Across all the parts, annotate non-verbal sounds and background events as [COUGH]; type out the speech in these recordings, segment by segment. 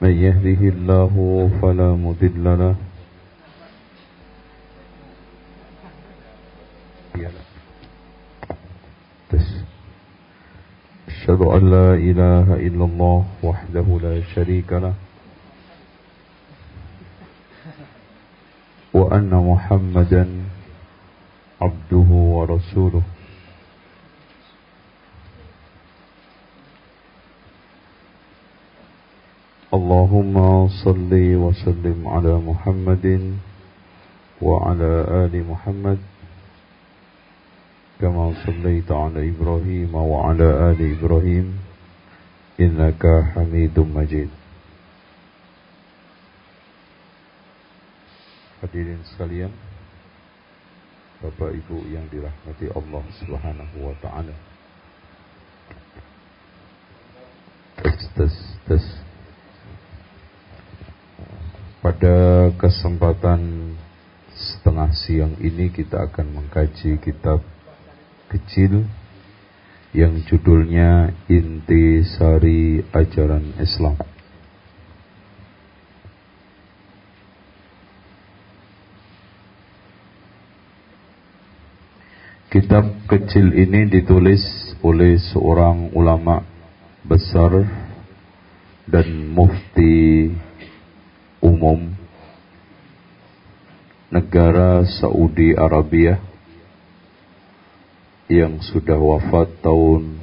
من يهده الله فلا مضل له. أشهد أن لا إله إلا الله وحده لا شريك له. وأن محمدا عبده ورسوله. اللهم صل وسلم على محمد وعلى آل محمد كما صليت على إبراهيم وعلى آل إبراهيم إنك حميد مجيد Hadirin sekalian, Bapak Ibu yang dirahmati Allah Subhanahu wa taala. Tes tes tes. pada kesempatan setengah siang ini kita akan mengkaji kitab kecil yang judulnya Inti Sari Ajaran Islam. Kitab kecil ini ditulis oleh seorang ulama besar dan mufti umum negara Saudi Arabia yang sudah wafat tahun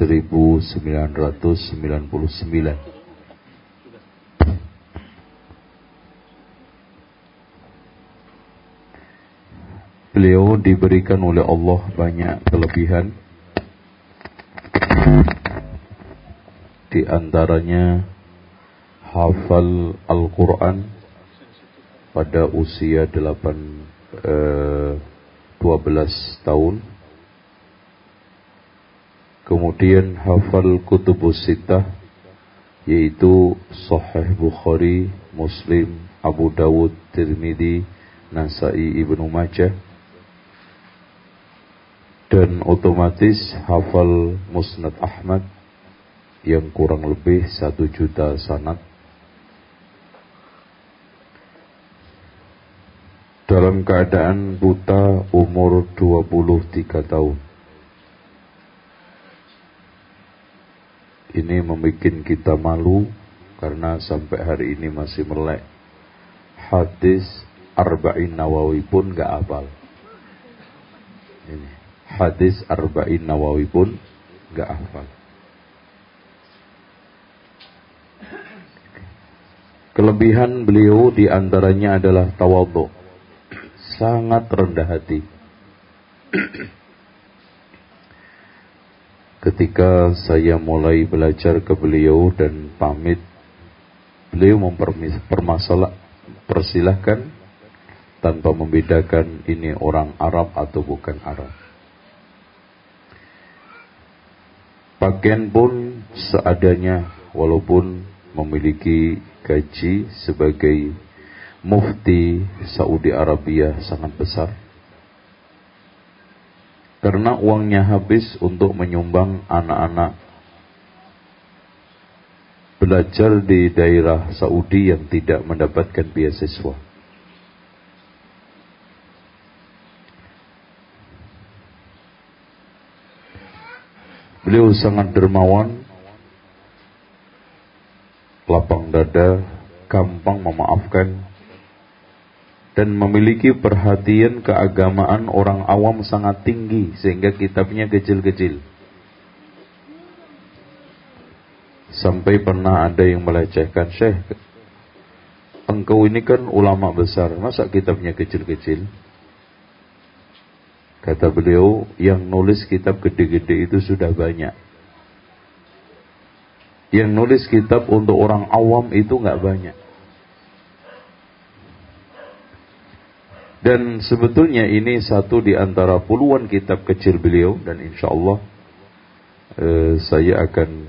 1999. Beliau diberikan oleh Allah banyak kelebihan. Di antaranya hafal Al-Quran pada usia 8 eh, 12 tahun. Kemudian hafal kutubus sitah yaitu Sahih Bukhari, Muslim, Abu Dawud, Tirmidzi, Nasai, Ibnu Majah. Dan otomatis hafal Musnad Ahmad yang kurang lebih satu juta sanad. Dalam keadaan buta umur 23 tahun. Ini membuat kita malu karena sampai hari ini masih melek. Hadis Arba'in Nawawi pun gak hafal. Ini. Hadis Arba'in Nawawi pun gak hafal. Kelebihan beliau di antaranya adalah tawadhu. Sangat rendah hati. Ketika saya mulai belajar ke beliau dan pamit, beliau mempermasalah, persilahkan tanpa membedakan ini orang Arab atau bukan Arab. Pakaian pun seadanya walaupun memiliki gaji sebagai mufti Saudi Arabia sangat besar. Karena uangnya habis untuk menyumbang anak-anak belajar di daerah Saudi yang tidak mendapatkan beasiswa. Beliau sangat dermawan, lapang dada, gampang memaafkan, dan memiliki perhatian keagamaan orang awam sangat tinggi sehingga kitabnya kecil-kecil. Sampai pernah ada yang melecehkan, Syekh, engkau ini kan ulama besar, masa kitabnya kecil-kecil? Kata beliau, yang nulis kitab gede-gede itu sudah banyak. Yang nulis kitab untuk orang awam itu nggak banyak. Dan sebetulnya ini satu di antara puluhan kitab kecil beliau dan insya Allah eh, saya akan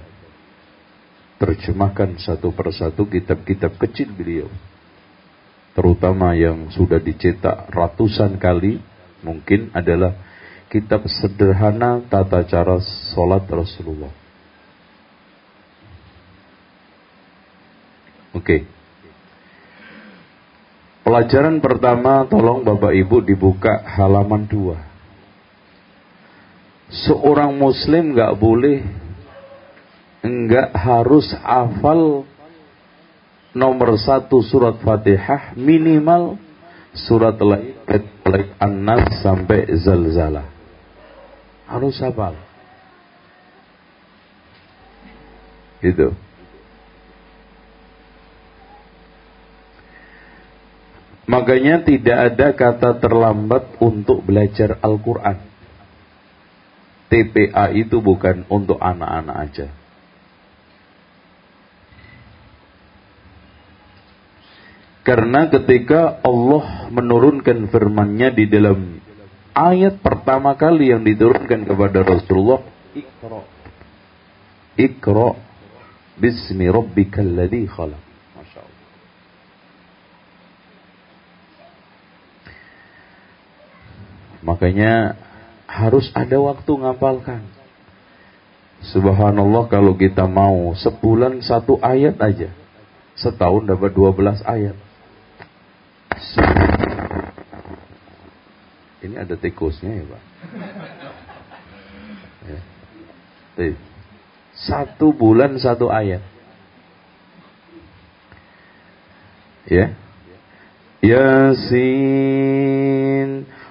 terjemahkan satu persatu kitab-kitab kecil beliau. Terutama yang sudah dicetak ratusan kali mungkin adalah kitab sederhana tata cara sholat Rasulullah. Oke. Okay. Pelajaran pertama tolong Bapak Ibu dibuka halaman dua. Seorang muslim nggak boleh nggak harus hafal nomor satu surat Fatihah minimal surat An-Nas sampai Zalzalah. Harus hafal. Gitu. Makanya tidak ada kata terlambat untuk belajar Al-Quran. TPA itu bukan untuk anak-anak aja. Karena ketika Allah menurunkan firman-Nya di dalam ayat pertama kali yang diturunkan kepada Rasulullah, Iqra. Iqra bismi rabbikal ladzi khalaq. Makanya harus ada waktu ngapalkan. Subhanallah kalau kita mau sebulan satu ayat aja. Setahun dapat 12 ayat. Ini ada tikusnya ya Pak. Ya. Satu bulan satu ayat. Ya. Yasin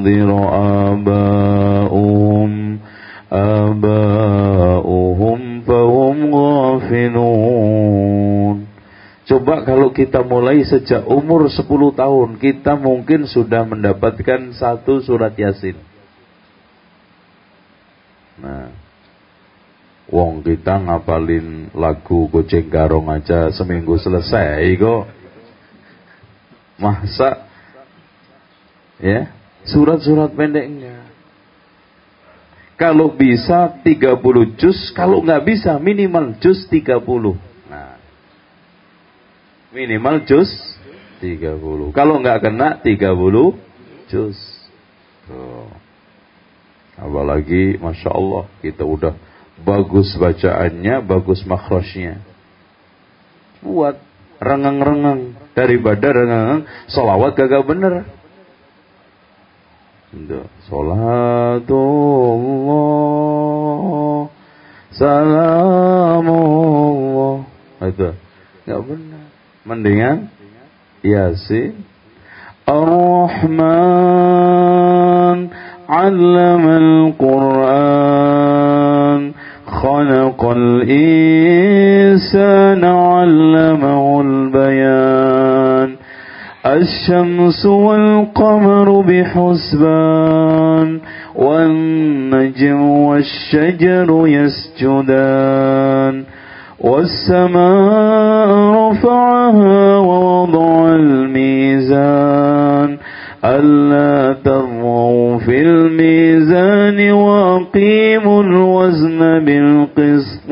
أنذر آباؤهم آباؤهم فهم غافلون Coba kalau kita mulai sejak umur 10 tahun, kita mungkin sudah mendapatkan satu surat Yasin. Nah, wong kita ngapalin lagu Gojeng Garong aja seminggu selesai kok. Masa ya, Surat-surat pendeknya. Kalau bisa 30 juz, kalau nggak bisa minimal juz 30. Nah. Minimal juz 30. Kalau nggak kena 30 juz. Tuh. Apalagi Masya Allah kita udah bagus bacaannya, bagus makhrajnya. Buat rengang-rengang daripada rengang solawat gak bener. Salatullah Salamullah. Itu. Gak benar. Mendingan Yasin. Ar-Rahman Allama Al-Quran Khalaqal Insan Allamahu Al-Bayan الشمس والقمر بحسبان والنجم والشجر يسجدان والسماء رفعها ووضع الميزان ألا تروا في الميزان وأقيموا الوزن بالقسط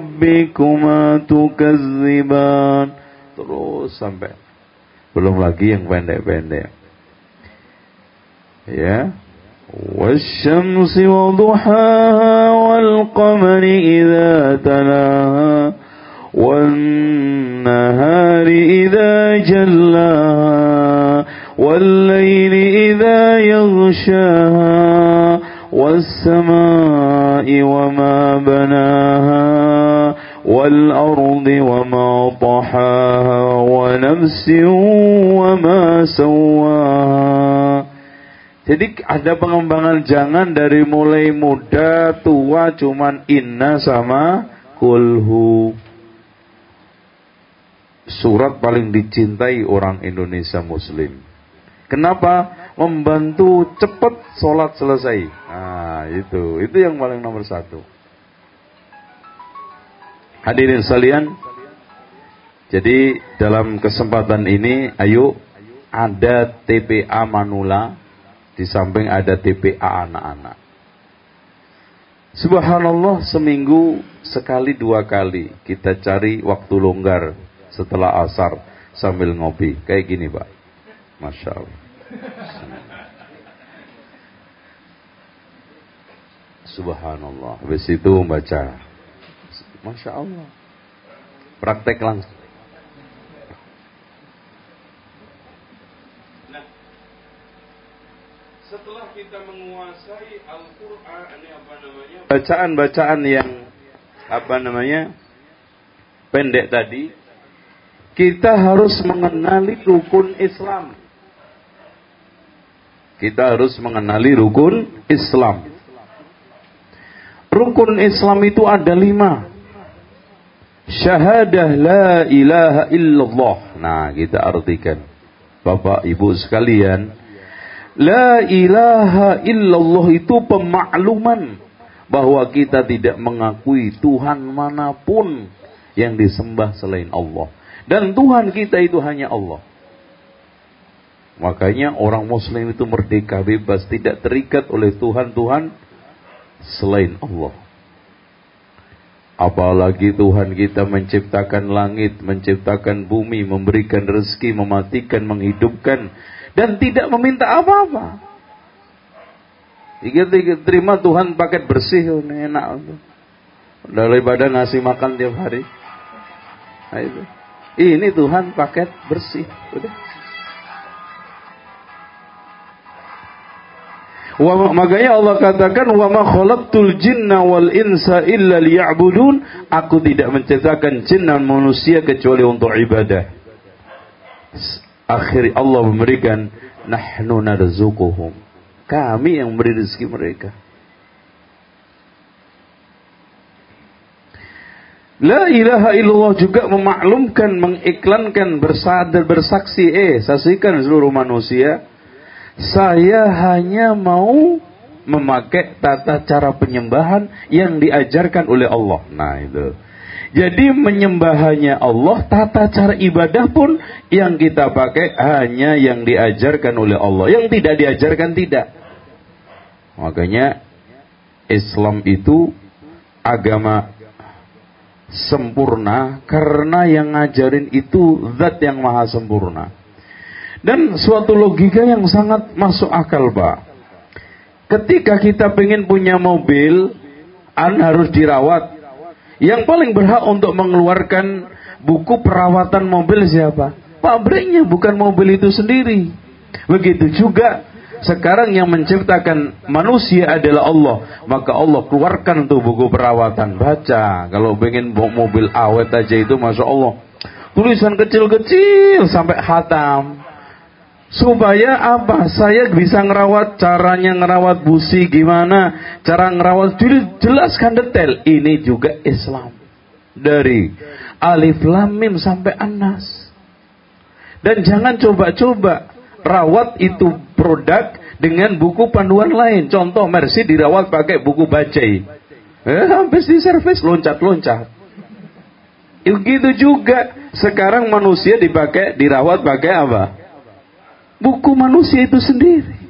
ربكما تكذبان terus sampai belum lagi yang pendek-pendek. Ya. والشمس وضحاها والقمر إذا تلاها والنهار إذا جلاها والليل إذا يغشاها والسماء وما بناها والأرض وما طحاها ونفس وما سواها Jadi ada pengembangan jangan dari mulai muda, tua, cuman inna sama kulhu. Surat paling dicintai orang Indonesia Muslim. Kenapa? Membantu cepat sholat selesai. Nah itu, itu yang paling nomor satu. Hadirin sekalian, jadi dalam kesempatan ini, ayo ada TPA Manula, di samping ada TPA anak-anak. Subhanallah seminggu sekali dua kali kita cari waktu longgar setelah asar sambil ngopi. Kayak gini Pak. Masya Allah. Subhanallah. Habis itu membaca. Masya Allah. Praktek langsung. namanya bacaan-bacaan yang apa namanya pendek tadi kita harus mengenali rukun Islam kita harus mengenali rukun Islam rukun Islam itu ada lima syahadah la ilaha illallah nah kita artikan Bapak Ibu sekalian La ilaha illallah itu pemakluman bahwa kita tidak mengakui Tuhan mana pun yang disembah selain Allah. Dan Tuhan kita itu hanya Allah. Makanya orang muslim itu merdeka bebas, tidak terikat oleh Tuhan-Tuhan selain Allah. Apalagi Tuhan kita menciptakan langit, menciptakan bumi, memberikan rezeki, mematikan, menghidupkan, dan tidak meminta apa-apa. Terima Tuhan paket bersih, oh, enak untuk daripada ngasih makan tiap hari. Nah itu. Ini Tuhan paket bersih, udah. Wa, makanya Allah katakan wa ma khalaqtul jinna wal insa illa liya'budun. Aku tidak menciptakan jin dan manusia kecuali untuk ibadah akhir Allah memberikan nahnu narzuquhum. Kami yang memberi rezeki mereka. La ilaha illallah juga memaklumkan, mengiklankan, bersadar, bersaksi. Eh, saksikan seluruh manusia. Saya hanya mau memakai tata cara penyembahan yang diajarkan oleh Allah. Nah itu. Jadi menyembahnya Allah, tata cara ibadah pun yang kita pakai hanya yang diajarkan oleh Allah. Yang tidak diajarkan tidak. Makanya Islam itu agama sempurna karena yang ngajarin itu zat yang maha sempurna. Dan suatu logika yang sangat masuk akal, Pak. Ketika kita pengen punya mobil, an harus dirawat, yang paling berhak untuk mengeluarkan buku perawatan mobil siapa? Pabriknya, bukan mobil itu sendiri. Begitu juga sekarang yang menciptakan manusia adalah Allah. Maka Allah keluarkan tuh buku perawatan. Baca. Kalau pengen mobil awet aja itu Masya Allah. Tulisan kecil-kecil sampai hatam. Supaya apa? Saya bisa ngerawat caranya ngerawat busi gimana, cara ngerawat jelaskan detail. Ini juga Islam. Dari alif lam mim sampai anas. Dan jangan coba-coba rawat itu produk dengan buku panduan lain. Contoh Mercy dirawat pakai buku bacai. Eh, habis di servis loncat-loncat. Begitu juga sekarang manusia dipakai dirawat pakai apa? Buku manusia itu sendiri.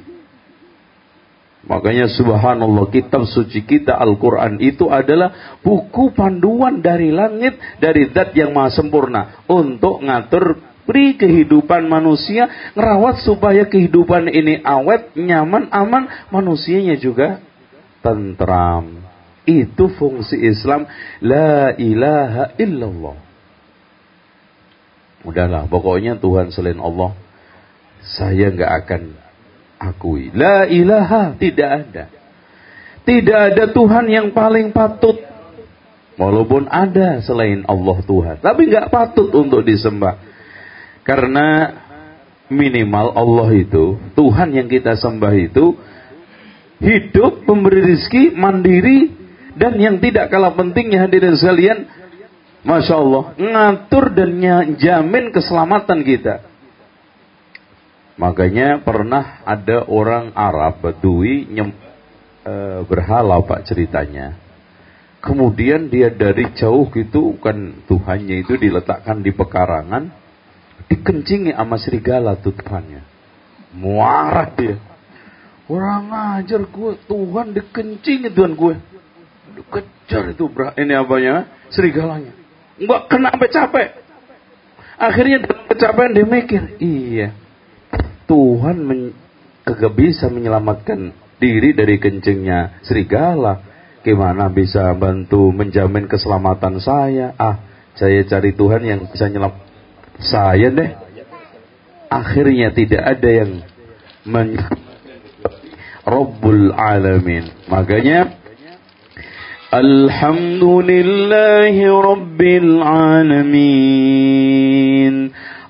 Makanya subhanallah kitab suci kita Al-Quran itu adalah buku panduan dari langit dari zat yang maha sempurna untuk ngatur beri kehidupan manusia ngerawat supaya kehidupan ini awet, nyaman, aman manusianya juga tentram. Itu fungsi Islam la ilaha illallah. Udahlah, pokoknya Tuhan selain Allah saya nggak akan akui. La ilaha, tidak ada. Tidak ada Tuhan yang paling patut. Walaupun ada selain Allah Tuhan. Tapi nggak patut untuk disembah. Karena minimal Allah itu, Tuhan yang kita sembah itu, hidup, pemberi rizki, mandiri, dan yang tidak kalah pentingnya hadirin sekalian, Masya Allah, ngatur dan jamin keselamatan kita. Makanya pernah ada orang Arab Badui nyem, e, berhala Pak ceritanya. Kemudian dia dari jauh gitu kan Tuhannya itu diletakkan di pekarangan, dikencingi sama serigala tuh Tuhannya. Muarah dia. Orang ajar gue, Tuhan dikencingi Tuhan gue. Dikejar itu ini apanya? Serigalanya. Enggak kena capek. Akhirnya dalam kecapean dia mikir, iya Tuhan men, kagak bisa menyelamatkan diri dari kencingnya serigala. Gimana bisa bantu menjamin keselamatan saya? Ah, saya cari Tuhan yang bisa nyelam saya deh. Akhirnya tidak ada yang men Rabbul Alamin. Makanya Alhamdulillahi Rabbil Alamin.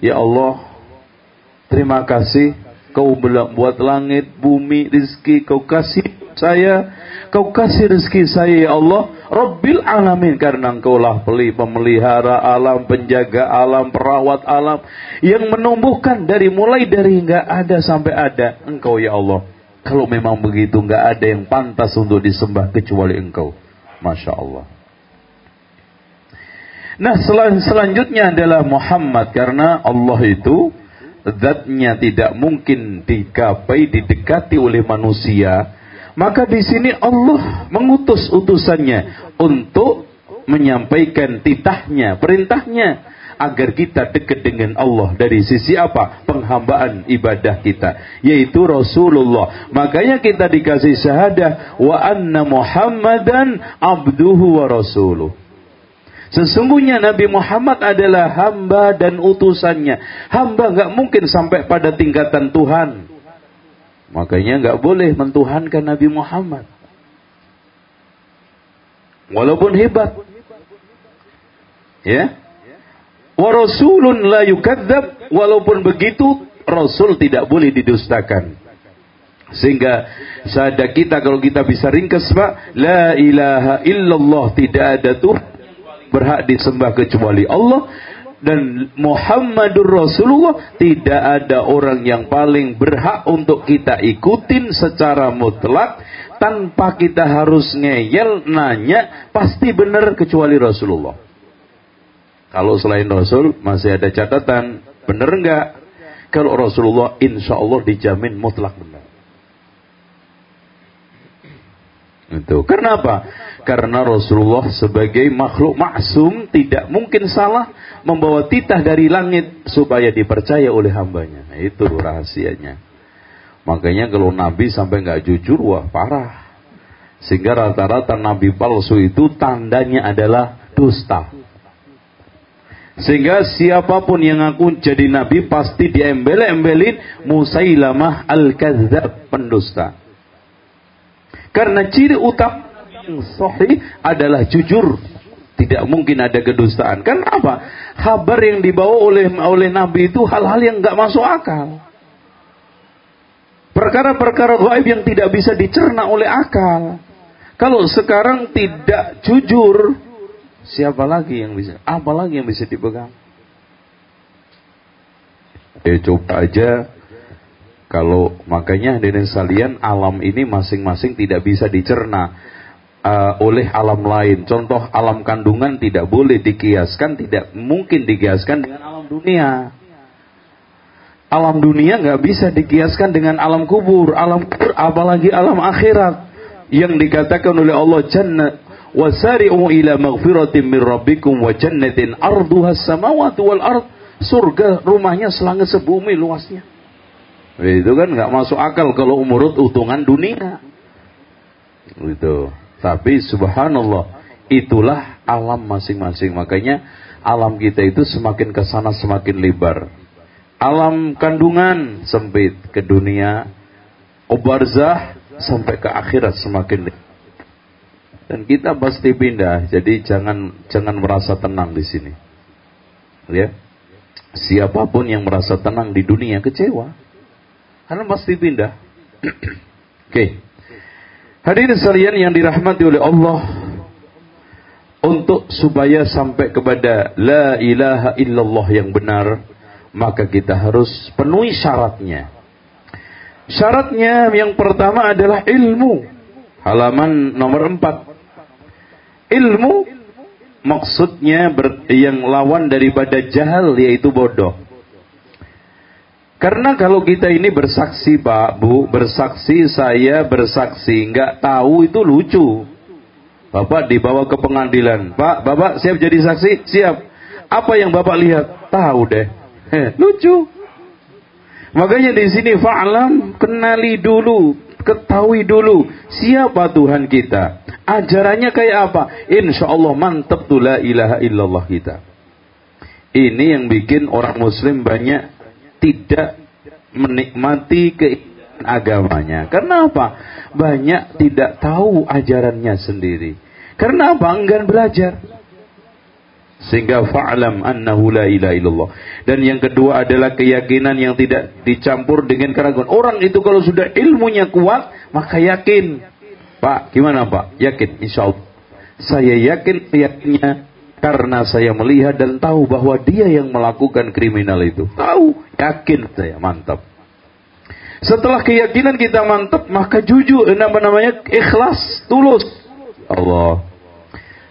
Ya Allah Terima kasih. Kau buat langit, bumi, rizki Kau kasih saya. Kau kasih rizki saya ya Allah. Rabbil alamin. Karena engkau lah peli, pemelihara alam Penjaga alam, perawat alam Yang menumbuhkan dari mulai dari nggak ada sampai ada. Engkau ya Allah. Kalau memang begitu nggak ada yang pantas untuk disembah kecuali engkau. Masya Allah. Nah sel selanjutnya adalah Muhammad karena Allah itu zatnya tidak mungkin digapai didekati oleh manusia. Maka di sini Allah mengutus utusannya untuk menyampaikan titahnya, perintahnya agar kita dekat dengan Allah dari sisi apa? Penghambaan ibadah kita, yaitu Rasulullah. Makanya kita dikasih syahadah wa anna Muhammadan abduhu wa rasuluh. Sesungguhnya Nabi Muhammad adalah hamba dan utusannya. Hamba nggak mungkin sampai pada tingkatan Tuhan. Makanya nggak boleh mentuhankan Nabi Muhammad. Walaupun hebat. Ya, Wa rasulun la yukadzab walaupun begitu rasul tidak boleh didustakan. Sehingga sadar kita kalau kita bisa ringkas Pak, la ilaha illallah tidak ada tuh berhak disembah kecuali Allah dan Muhammadur Rasulullah tidak ada orang yang paling berhak untuk kita ikutin secara mutlak tanpa kita harus ngeyel nanya pasti benar kecuali Rasulullah. Kalau selain Rasul masih ada catatan, benar enggak? Kalau Rasulullah insya Allah dijamin mutlak benar. Itu. Kenapa? Karena Rasulullah sebagai makhluk maksum tidak mungkin salah membawa titah dari langit supaya dipercaya oleh hambanya. Nah, itu rahasianya. Makanya kalau Nabi sampai nggak jujur, wah parah. Sehingga rata-rata Nabi palsu itu tandanya adalah dusta. Sehingga siapa pun yang ngaku jadi nabi pasti diembel-embelin Musailamah al-kadzab pendusta. Karena ciri utama yang sahih adalah jujur. Tidak mungkin ada kedustaan. Kenapa? Kabar yang dibawa oleh oleh nabi itu hal-hal yang nggak masuk akal. Perkara-perkara gaib yang tidak bisa dicerna oleh akal. Kalau sekarang tidak jujur, siapa lagi yang bisa? Apa lagi yang bisa dipegang? Ya coba aja kalau makanya dari salian alam ini masing-masing tidak bisa dicerna uh, oleh alam lain. Contoh alam kandungan tidak boleh dikiaskan, tidak mungkin dikiaskan dengan alam dunia. Alam dunia nggak bisa dikiaskan dengan alam kubur, alam kubur apalagi alam akhirat yang dikatakan oleh Allah jannah wasari'u ila maghfiratin min rabbikum wa jannatin arduha samawati wal surga rumahnya selangit sebumi luasnya itu kan nggak masuk akal kalau umurut utungan dunia. Itu. Tapi subhanallah, itulah alam masing-masing. Makanya alam kita itu semakin ke sana semakin lebar. Alam kandungan sempit ke dunia, obarzah sampai ke akhirat semakin lebar. Dan kita pasti pindah. Jadi jangan jangan merasa tenang di sini. Ya. Siapa pun yang merasa tenang di dunia kecewa. Karena pasti pindah. [CLEARS THROAT] Oke. Okay. Hadirin sekalian yang dirahmati oleh Allah untuk supaya sampai kepada la ilaha illallah yang benar, maka kita harus penuhi syaratnya. Syaratnya yang pertama adalah ilmu. Halaman nomor empat. Ilmu maksudnya yang lawan daripada jahal yaitu bodoh. Karena kalau kita ini bersaksi Pak, Bu, bersaksi saya bersaksi, nggak tahu itu lucu. Bapak dibawa ke pengadilan. Pak, Bapak siap jadi saksi? Siap. Apa yang Bapak lihat? Tahu deh. Lucu. Makanya di sini fa'lam kenali dulu, ketahui dulu siapa Tuhan kita. Ajarannya kayak apa? Insya Allah mantap tuh la ilaha illallah kita. Ini yang bikin orang muslim banyak tidak menikmati keindahan agamanya. Karena apa? Banyak tidak tahu ajarannya sendiri. Karena apa? Enggan belajar. Sehingga fa'alam annahu la ilaha illallah. Dan yang kedua adalah keyakinan yang tidak dicampur dengan keraguan. Orang itu kalau sudah ilmunya kuat, maka yakin. Pak, gimana Pak? Yakin, insya Allah. Saya yakin yakinnya karena saya melihat dan tahu bahwa dia yang melakukan kriminal itu. Tahu, yakin saya, mantap. Setelah keyakinan kita mantap, maka jujur, nama namanya ikhlas, tulus. Allah,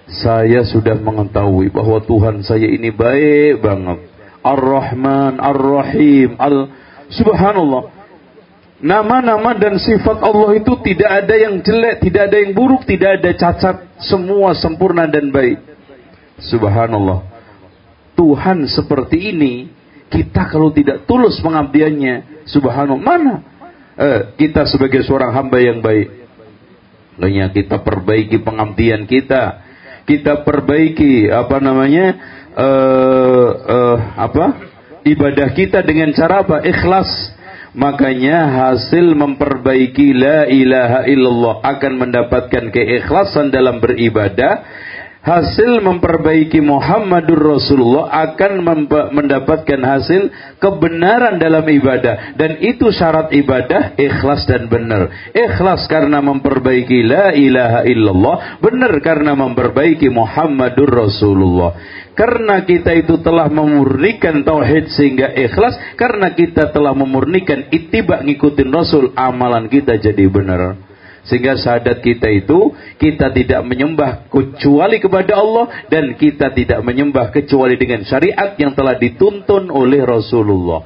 saya sudah mengetahui bahwa Tuhan saya ini baik banget. Ar-Rahman, Ar-Rahim, Al Subhanallah. Nama-nama dan sifat Allah itu tidak ada yang jelek, tidak ada yang buruk, tidak ada cacat, semua sempurna dan baik. Subhanallah. Tuhan seperti ini, kita kalau tidak tulus pengabdiannya, subhanallah, mana? Eh, kita sebagai seorang hamba yang baik. Lainnya kita perbaiki pengabdian kita. Kita perbaiki apa namanya? Eh, eh, apa? Ibadah kita dengan cara apa? Ikhlas. Makanya hasil memperbaiki la ilaha illallah akan mendapatkan keikhlasan dalam beribadah hasil memperbaiki Muhammadur Rasulullah akan mendapatkan hasil kebenaran dalam ibadah. Dan itu syarat ibadah ikhlas dan benar. Ikhlas karena memperbaiki la ilaha illallah benar karena memperbaiki Muhammadur Rasulullah. Karena kita itu telah memurnikan tauhid sehingga ikhlas karena kita telah memurnikan ittiba ngikutin Rasul amalan kita jadi benar sehingga syahadat kita itu kita tidak menyembah kecuali kepada Allah dan kita tidak menyembah kecuali dengan syariat yang telah dituntun oleh Rasulullah.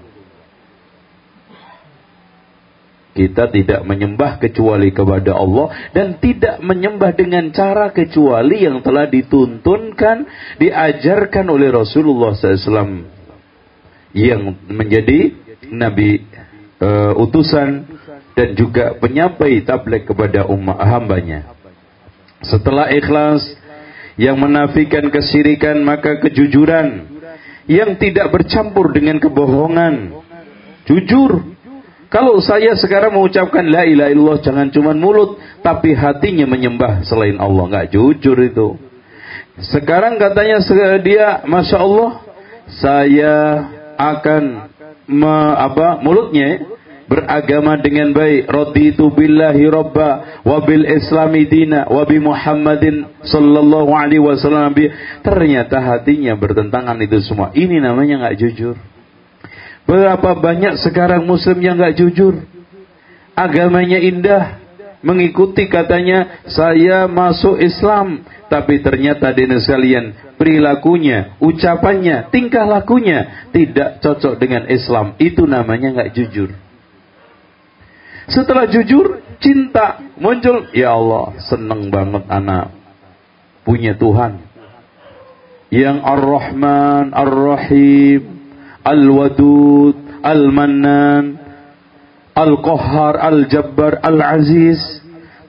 Kita tidak menyembah kecuali kepada Allah dan tidak menyembah dengan cara kecuali yang telah dituntunkan, diajarkan oleh Rasulullah SAW yang menjadi nabi uh, utusan dan juga penyampai tabligh kepada umat hambanya. Setelah ikhlas yang menafikan kesirikan maka kejujuran yang tidak bercampur dengan kebohongan. Jujur. Kalau saya sekarang mengucapkan la ilaha illallah jangan cuma mulut tapi hatinya menyembah selain Allah nggak jujur itu. Sekarang katanya dia masya Allah saya akan me, apa mulutnya beragama dengan baik. Raditu billahi robba wa bil islami dina wa bi muhammadin sallallahu alaihi wasallam. Ternyata hatinya bertentangan itu semua. Ini namanya nggak jujur. Berapa banyak sekarang muslim yang nggak jujur? Agamanya indah mengikuti katanya saya masuk Islam. Tapi ternyata di sekalian perilakunya, ucapannya, tingkah lakunya tidak cocok dengan Islam. Itu namanya nggak jujur. Setelah jujur, cinta muncul. Ya Allah, seneng banget anak punya Tuhan. Yang Ar-Rahman, Ar-Rahim, Al-Wadud, Al-Mannan, Al-Qahhar, Al-Jabbar, Al-Aziz.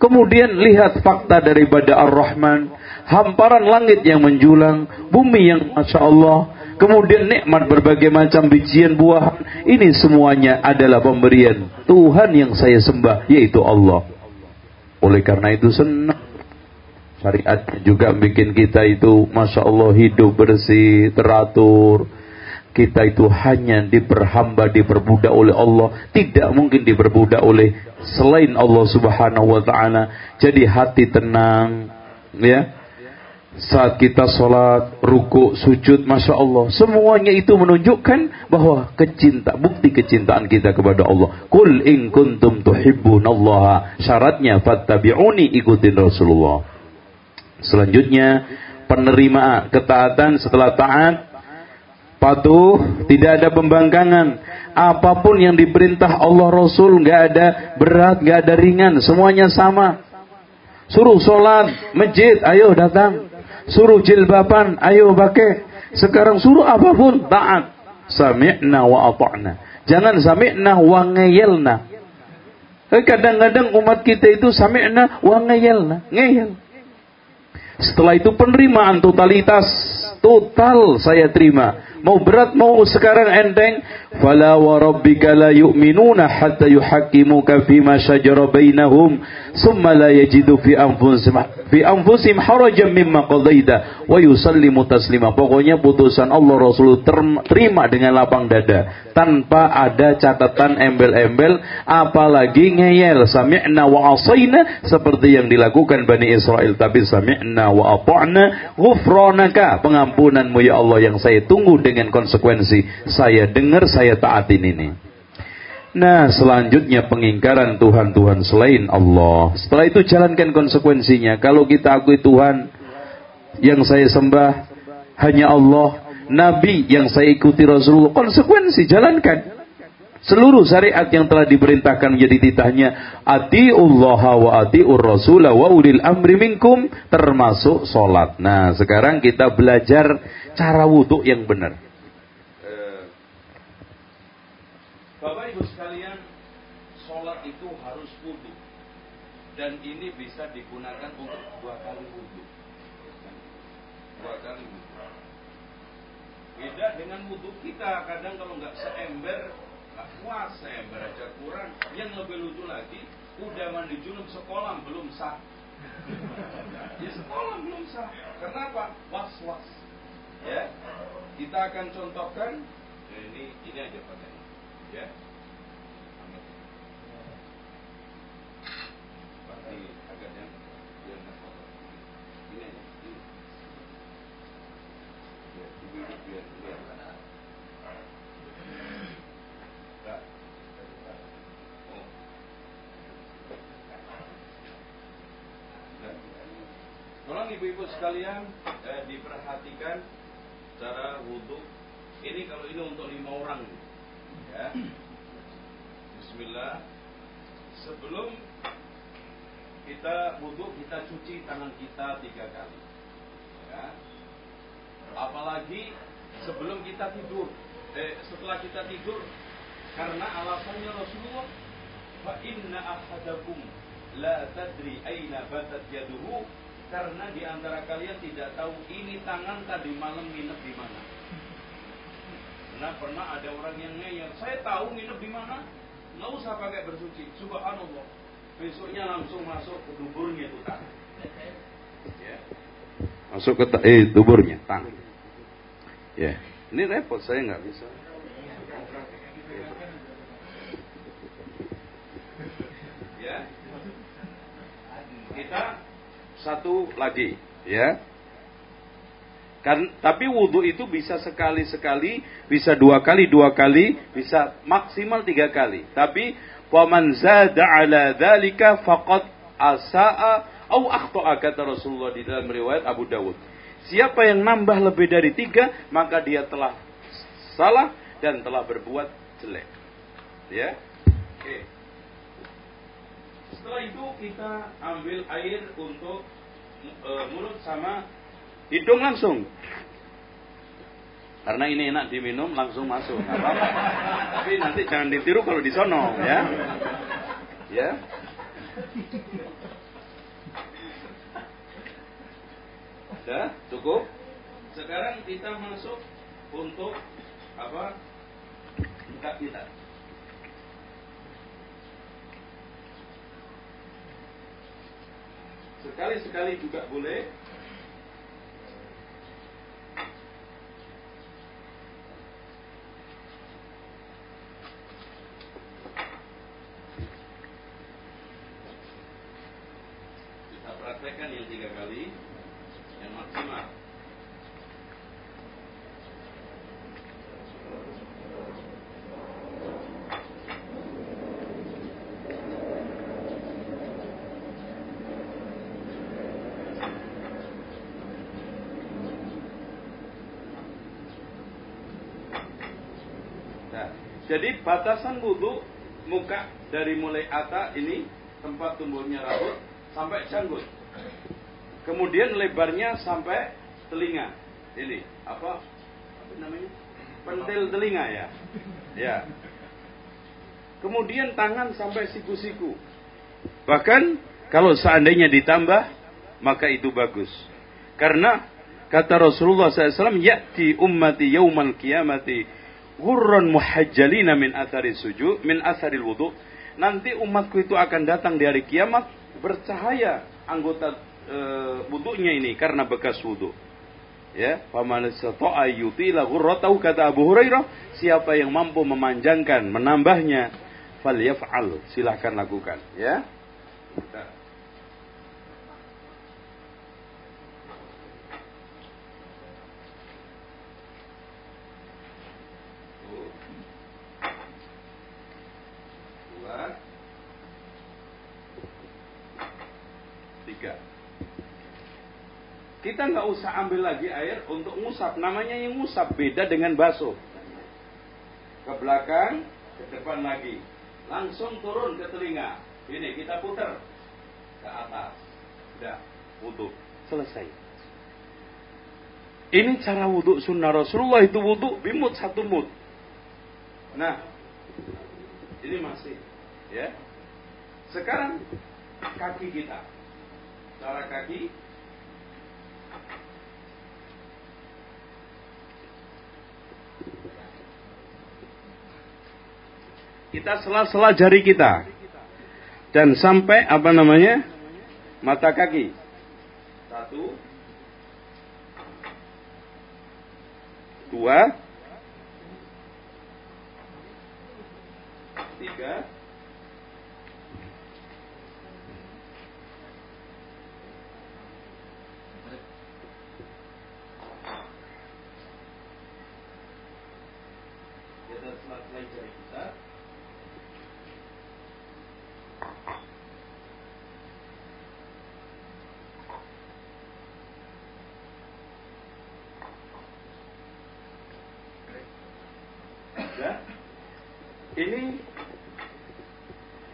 Kemudian lihat fakta daripada Ar-Rahman. Hamparan langit yang menjulang. Bumi yang Masya Allah. Kemudian nikmat berbagai macam bijian buah. Ini semuanya adalah pemberian Tuhan yang saya sembah. Yaitu Allah. Oleh karena itu senang. Syariat juga bikin kita itu Masya Allah hidup bersih, teratur kita itu hanya diperhamba, diperbudak oleh Allah, tidak mungkin diperbudak oleh selain Allah Subhanahu wa taala. Jadi hati tenang, ya. Saat kita sholat, ruku, sujud, masya Allah, semuanya itu menunjukkan bahwa kecinta, bukti kecintaan kita kepada Allah. Kul in kuntum tuhibbun Allah. Syaratnya fattabi'uni ikutin Rasulullah. Selanjutnya penerimaan ketaatan setelah taat patuh, tidak ada pembangkangan. Apa pun yang diperintah Allah Rasul, nggak ada berat, nggak ada ringan, semuanya sama. Suruh sholat, masjid, ayo datang. Suruh jilbaban, ayo pakai. Sekarang suruh apa pun, taat. Sami'na wa ata'na. Jangan sami'na wa ngeyelna. Eh, kadang-kadang umat kita itu sami'na wa ngeyelna. Ngeyel. Setelah itu penerimaan totalitas. Total saya terima Mau berat mau sekarang enteng. Fala wa rabbika la yu'minuna hatta yuhaqqimuka fima shajara bainahum thumma la yajidu fi anfusihim fi anfusihim harajan mimma qadaita wa yusallimu taslima. Pokoknya putusan Allah Rasul terima dengan lapang dada tanpa ada catatan embel-embel apalagi ngeyel sami'na wa asaina seperti yang dilakukan Bani Israel tapi sami'na wa ata'na ghufranaka pengampunanmu ya Allah yang saya tunggu dengan konsekuensi. Saya dengar, saya taatin ini. Nah, selanjutnya pengingkaran Tuhan-Tuhan selain Allah. Setelah itu jalankan konsekuensinya. Kalau kita akui Tuhan yang saya sembah hanya Allah, Nabi yang saya ikuti Rasulullah, konsekuensi jalankan. Seluruh syariat yang telah diperintahkan menjadi titahnya Allah wa atiur rasul wa ulil amri minkum termasuk solat. Nah, sekarang kita belajar cara wudhu yang benar. Eh, Bapak Ibu sekalian, solat itu harus wudhu. Dan ini bisa digunakan untuk dua kali wudhu. Dua kali wudhu. Beda dengan wudhu kita, kadang kalau nggak seember puas saya belajar Quran yang lebih lucu lagi udah mandi junub sekolah belum sah [LAUGHS] ya sekolah belum sah kenapa was was ya. Kita akan contohkan. Ya, ini ini aja pakai ya. Ini ya biar biar Tolong ibu-ibu sekalian cara wudhu. Ini kalau ini untuk lima orang, ya. Bismillah. Sebelum kita wudhu, kita cuci tangan kita tiga kali. Ya. Apalagi sebelum kita tidur, eh, setelah kita tidur, karena alasannya Rasulullah, fa inna ahadakum la tadri aina batat yaduhu karena di antara kalian tidak tahu ini tangan tadi malam nginep di mana. Nah pernah ada orang yang ngeyel, saya tahu nginep di mana, nggak usah pakai bersuci. Subhanallah. Besoknya langsung masuk ke duburnya itu tangan. Ya. Masuk ke eh duburnya tangan. Ya. Ini repot saya nggak bisa. Ya. Kita satu lagi, ya. Kan, tapi wudhu itu bisa sekali-sekali, bisa dua kali, dua kali, bisa maksimal tiga kali. Tapi waman zada ala dzalika faqad asaa au akhta'a kata Rasulullah di dalam riwayat Abu Dawud. Siapa yang nambah lebih dari tiga, maka dia telah salah dan telah berbuat jelek. Ya. Oke. Setelah itu kita ambil air untuk e, mulut sama Hidung langsung. Karena ini enak diminum langsung masuk. Tapi nanti jangan ditiru kalau di sono ya. Ya. Sudah cukup. Sekarang kita masuk untuk apa? Buka kita. Sekali-sekali juga boleh praktekkan yang tiga kali yang maksimal. Nah, jadi batasan wudhu muka dari mulai ata ini tempat tumbuhnya rambut sampai janggut. Kemudian lebarnya sampai telinga. Ini apa? Apa namanya? Pentil telinga ya. Ya. Kemudian tangan sampai siku-siku. Bahkan kalau seandainya ditambah maka itu bagus. Karena kata Rasulullah SAW, "Ya'ti ummati yaumal qiyamati ghurran muhajjalina min athari sujud, min athari wudu." Nanti umatku itu akan datang di hari kiamat bercahaya anggota e, ini karena bekas wudhu. Ya, faman istata'a yutila ghurratahu kata Abu Hurairah, siapa yang mampu memanjangkan, menambahnya, falyaf'al, silahkan lakukan, ya. Nah. Kita nggak usah ambil lagi air untuk ngusap. Namanya yang ngusap beda dengan basuh. Ke belakang, ke depan lagi. Langsung turun ke telinga. Ini kita putar ke atas. Sudah, wudhu. Selesai. Ini cara wudhu sunnah Rasulullah itu wudhu bimut satu mut. Nah, ini masih, ya. Sekarang kaki kita, cara kaki kita sela-sela jari kita. Dan sampai apa namanya? Mata kaki. Satu. Dua. Tiga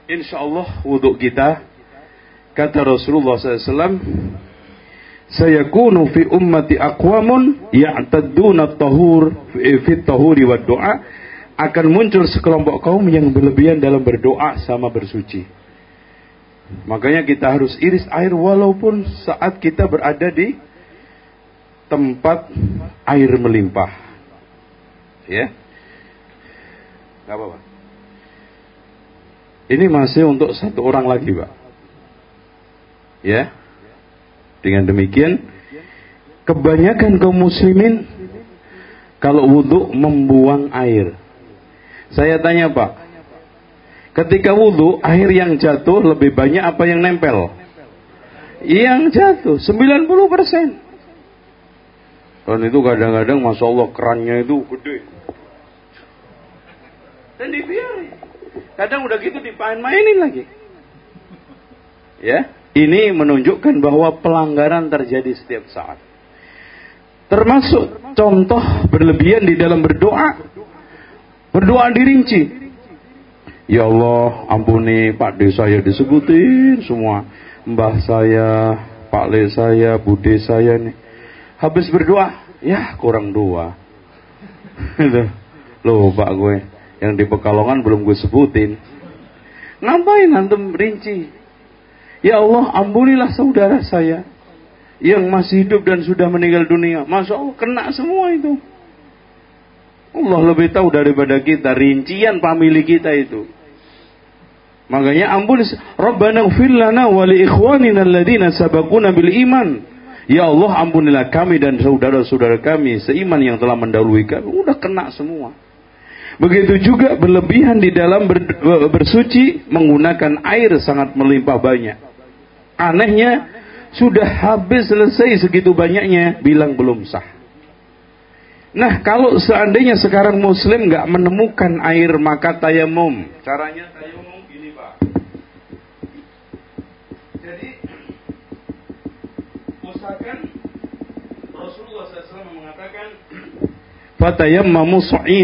insya Allah wudhu kita. Kata Rasulullah SAW sayakunu fi ummati aqwamun ya'tadduna tahur fi tahuri wa doa akan muncul sekelompok kaum yang berlebihan dalam berdoa sama bersuci. Makanya kita harus iris air walaupun saat kita berada di tempat air melimpah. Ya nggak apa-apa ini masih untuk satu orang lagi, Pak. Ya. Dengan demikian, kebanyakan kaum muslimin kalau wudhu membuang air. Saya tanya, Pak. Ketika wudhu, air yang jatuh lebih banyak apa yang nempel? yang jatuh 90 persen. Dan itu kadang-kadang Masya Allah kerannya itu gede. Dan dibiarin. Kadang udah gitu dipain-mainin lagi. Ya, ini menunjukkan bahwa pelanggaran terjadi setiap saat. Termasuk contoh berlebihan di dalam berdoa. Berdoa dirinci. Ya Allah, ampuni Pak D saya disebutin semua. Mbah saya, Pak Le saya, Bude saya nih. Habis berdoa, ya kurang dua. [LAUGHS] Loh Pak gue, yang di Pekalongan belum gue sebutin. Ngapain antum rinci? Ya Allah, ampunilah saudara saya yang masih hidup dan sudah meninggal dunia. Masya Allah, kena semua itu. Allah lebih tahu daripada kita rincian famili kita itu. Makanya ampun Rabbana ighfir lana wa li ikhwanina alladziina sabaquna bil iman. Ya Allah ampunilah kami dan saudara-saudara kami seiman yang telah mendahului kami. Udah kena semua. Begitu juga berlebihan di dalam ber, bersuci menggunakan air sangat melimpah banyak. Anehnya sudah habis selesai segitu banyaknya bilang belum sah. Nah kalau seandainya sekarang muslim nggak menemukan air maka tayamum. Caranya tayamum usahakan Rasulullah SAW mengatakan Fatayammamu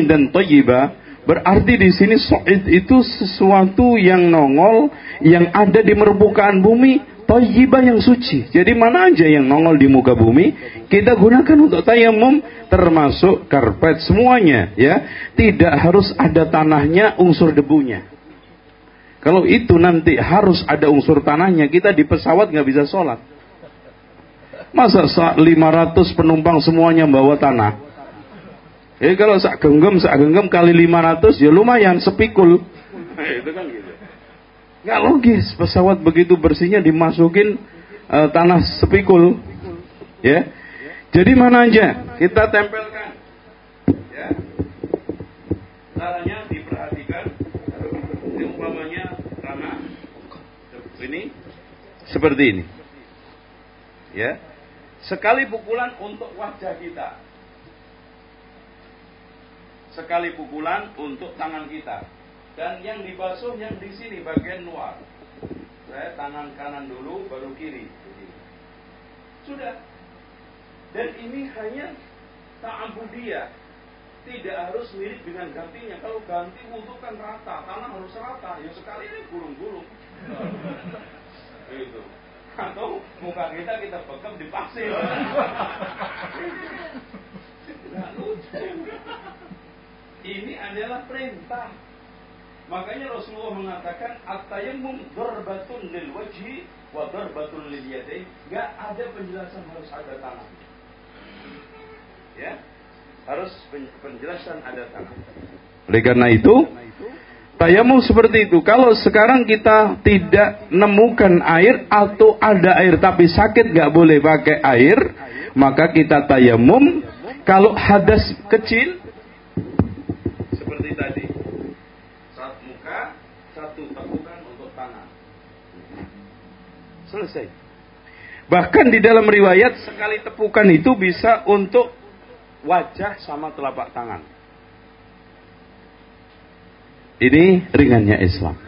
dan thayyiba Berarti di sini su'id itu sesuatu yang nongol yang ada di permukaan bumi, thayyibah yang suci. Jadi mana aja yang nongol di muka bumi, kita gunakan untuk tayamum termasuk karpet semuanya ya. Tidak harus ada tanahnya, unsur debunya. Kalau itu nanti harus ada unsur tanahnya, kita di pesawat nggak bisa sholat. Masa 500 penumpang semuanya bawa tanah? Eh kalau sak genggam, sak genggam kali 500 ya lumayan sepikul. [LAUGHS] itu kan gitu. Nggak logis pesawat begitu bersihnya dimasukin uh, tanah sepikul. Ya. Jadi mana aja kita tempelkan. Ya. Caranya diperhatikan. Ini umpamanya tanah ini seperti ini. Ya. Sekali pukulan untuk wajah kita. Sekali pukulan untuk tangan kita. Dan yang dibasuh yang di sini bagian luar. Saya tangan kanan dulu baru kiri. Sudah. Dan ini hanya ta'abudiyah. Tidak harus mirip dengan gantinya. Kalau ganti wudhu kan rata, tanah harus rata. Ya sekali ini gulung-gulung. [LAUGHS] Itu atau muka kita kita bekam di pasir. [LAUGHS] Ini adalah perintah. Makanya Rasulullah mengatakan at-tayammum darbatun lil wajhi wa darbatun lil yadain. Enggak ada penjelasan harus ada tangan. Ya. Harus penjelasan ada tangan. Oleh karena itu, Tayamum seperti itu. Kalau sekarang kita tidak nemukan air atau ada air tapi sakit nggak boleh pakai air, maka kita tayamum. Kalau hadas kecil seperti tadi, satu muka, satu tekukan untuk tangan. Selesai. Bahkan di dalam riwayat sekali tepukan itu bisa untuk wajah sama telapak tangan. Ini ringannya Islam.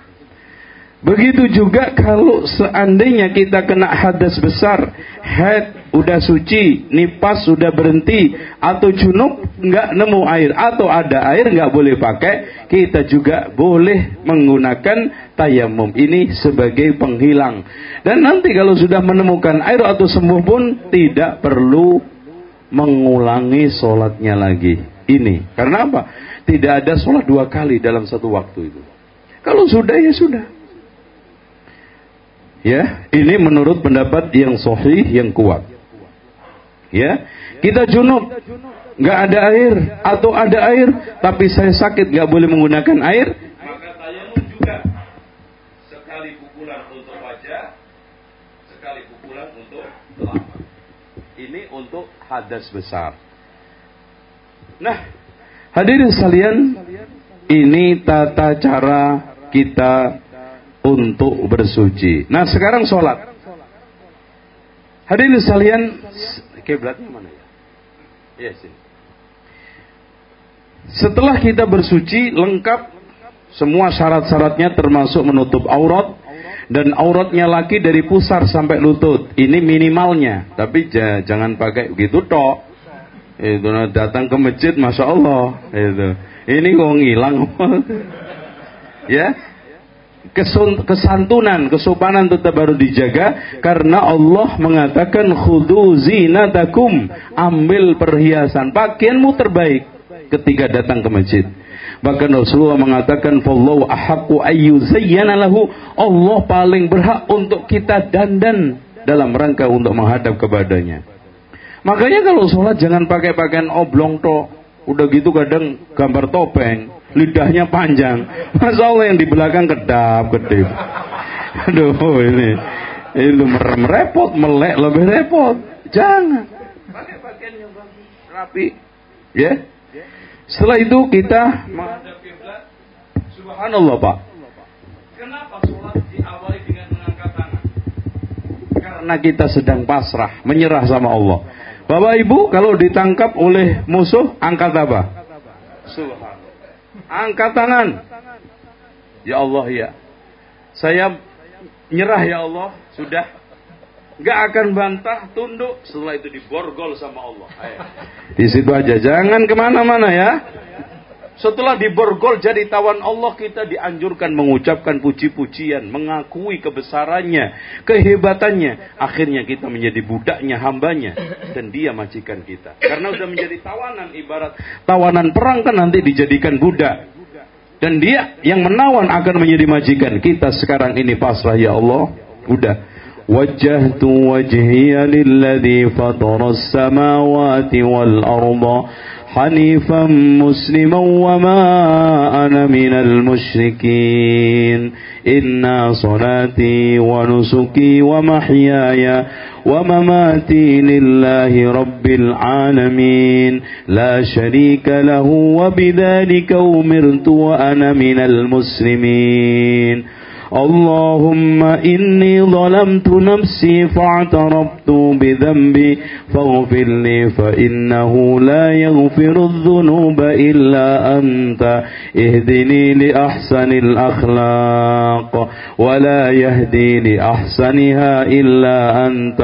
Begitu juga kalau seandainya kita kena hadas besar, head udah suci, nipas sudah berhenti, atau junub nggak nemu air, atau ada air nggak boleh pakai, kita juga boleh menggunakan tayamum ini sebagai penghilang. Dan nanti kalau sudah menemukan air atau sembuh pun tidak perlu mengulangi sholatnya lagi. Ini karena apa? Tidak ada sholat dua kali dalam satu waktu itu. Kalau sudah ya sudah. Ya, ini menurut pendapat yang sahih yang kuat. Ya, kita junub, nggak ada air atau ada air, tapi saya sakit nggak boleh menggunakan air, maka tayamum juga sekali pukulan untuk wajah, sekali pukulan untuk telapak. Ini untuk hadas besar. Nah, Hadirin sekalian, ini tata cara kita untuk bersuci. Nah, sekarang sholat. Hadirin sekalian, kiblatnya mana ya? Iya sini. Setelah kita bersuci lengkap semua syarat-syaratnya termasuk menutup aurat dan auratnya laki dari pusar sampai lutut. Ini minimalnya, tapi jangan pakai begitu tok. Itu datang ke masjid, masya Allah. Itu. Ini kok ngilang. [LAUGHS] ya, kesantunan, kesopanan tetap harus dijaga karena Allah mengatakan khudu zinatakum, ambil perhiasan, pakaianmu terbaik ketika datang ke masjid. Bahkan Rasulullah mengatakan fallahu ahaqqu ayyu lahu. Allah paling berhak untuk kita dandan dalam rangka untuk menghadap kepadanya. Makanya kalau sholat jangan pakai pakaian oblong toh. Udah gitu kadang gambar topeng, lidahnya panjang. Masa Allah yang di belakang kedap kedip. Aduh ini itu merem repot, melek lebih repot. Jangan. Pakai pakaian yang bagus, rapi. Ya. Yeah? Setelah itu kita. Subhanallah, Pak. Kenapa sholat diawali dengan mengangkat tangan? Karena kita sedang pasrah, menyerah sama Allah. Bapak Ibu, kalau ditangkap oleh musuh, angkat apa? Subhanallah. Angkat tangan. Ya Allah, ya. Saya nyerah ya Allah, sudah Gak akan bantah, tunduk. Setelah itu diborgol sama Allah. Ayo. Di situ aja. Jangan ke mana-mana ya. Setelah diborgol jadi tawan Allah, kita dianjurkan mengucapkan puji-pujian, mengakui kebesarannya, kehebatannya. Akhirnya kita menjadi budaknya, hambanya. Dan dia majikan kita. Karena sudah menjadi tawanan, ibarat tawanan perang kan nanti dijadikan budak. Dan dia yang menawan akan menjadi majikan. Kita sekarang ini pasrah ya Allah. Udah وجهت وجهي للذي فطر السماوات والأرض حنيفا مسلما وما أنا من المشركين. إن صلاتي ونسكي ومحياي ومماتي لله رب العالمين. لا شريك له وبذلك أمرت وأنا من المسلمين. اللهم إني ظلمت نفسي فاعترفت بذنبي فاغفر لي فإنه لا يغفر الذنوب إلا أنت اهدني لأحسن الأخلاق ولا يهدي لأحسنها إلا أنت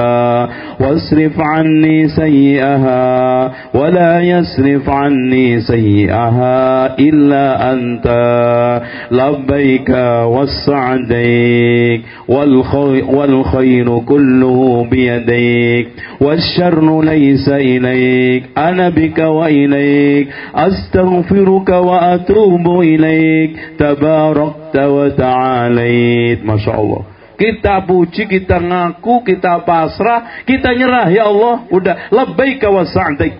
واصرف عني سيئها ولا يصرف عني سيئها إلا أنت لبيك والسعد يديك والخير كله بيديك والشر ليس إليك أنا بك وإليك أستغفرك وأتوب إليك تباركت وتعاليت. ما شاء الله. Kita puji, kita ngaku, kita pasrah, kita nyerah ya Allah. Udah labbaika wa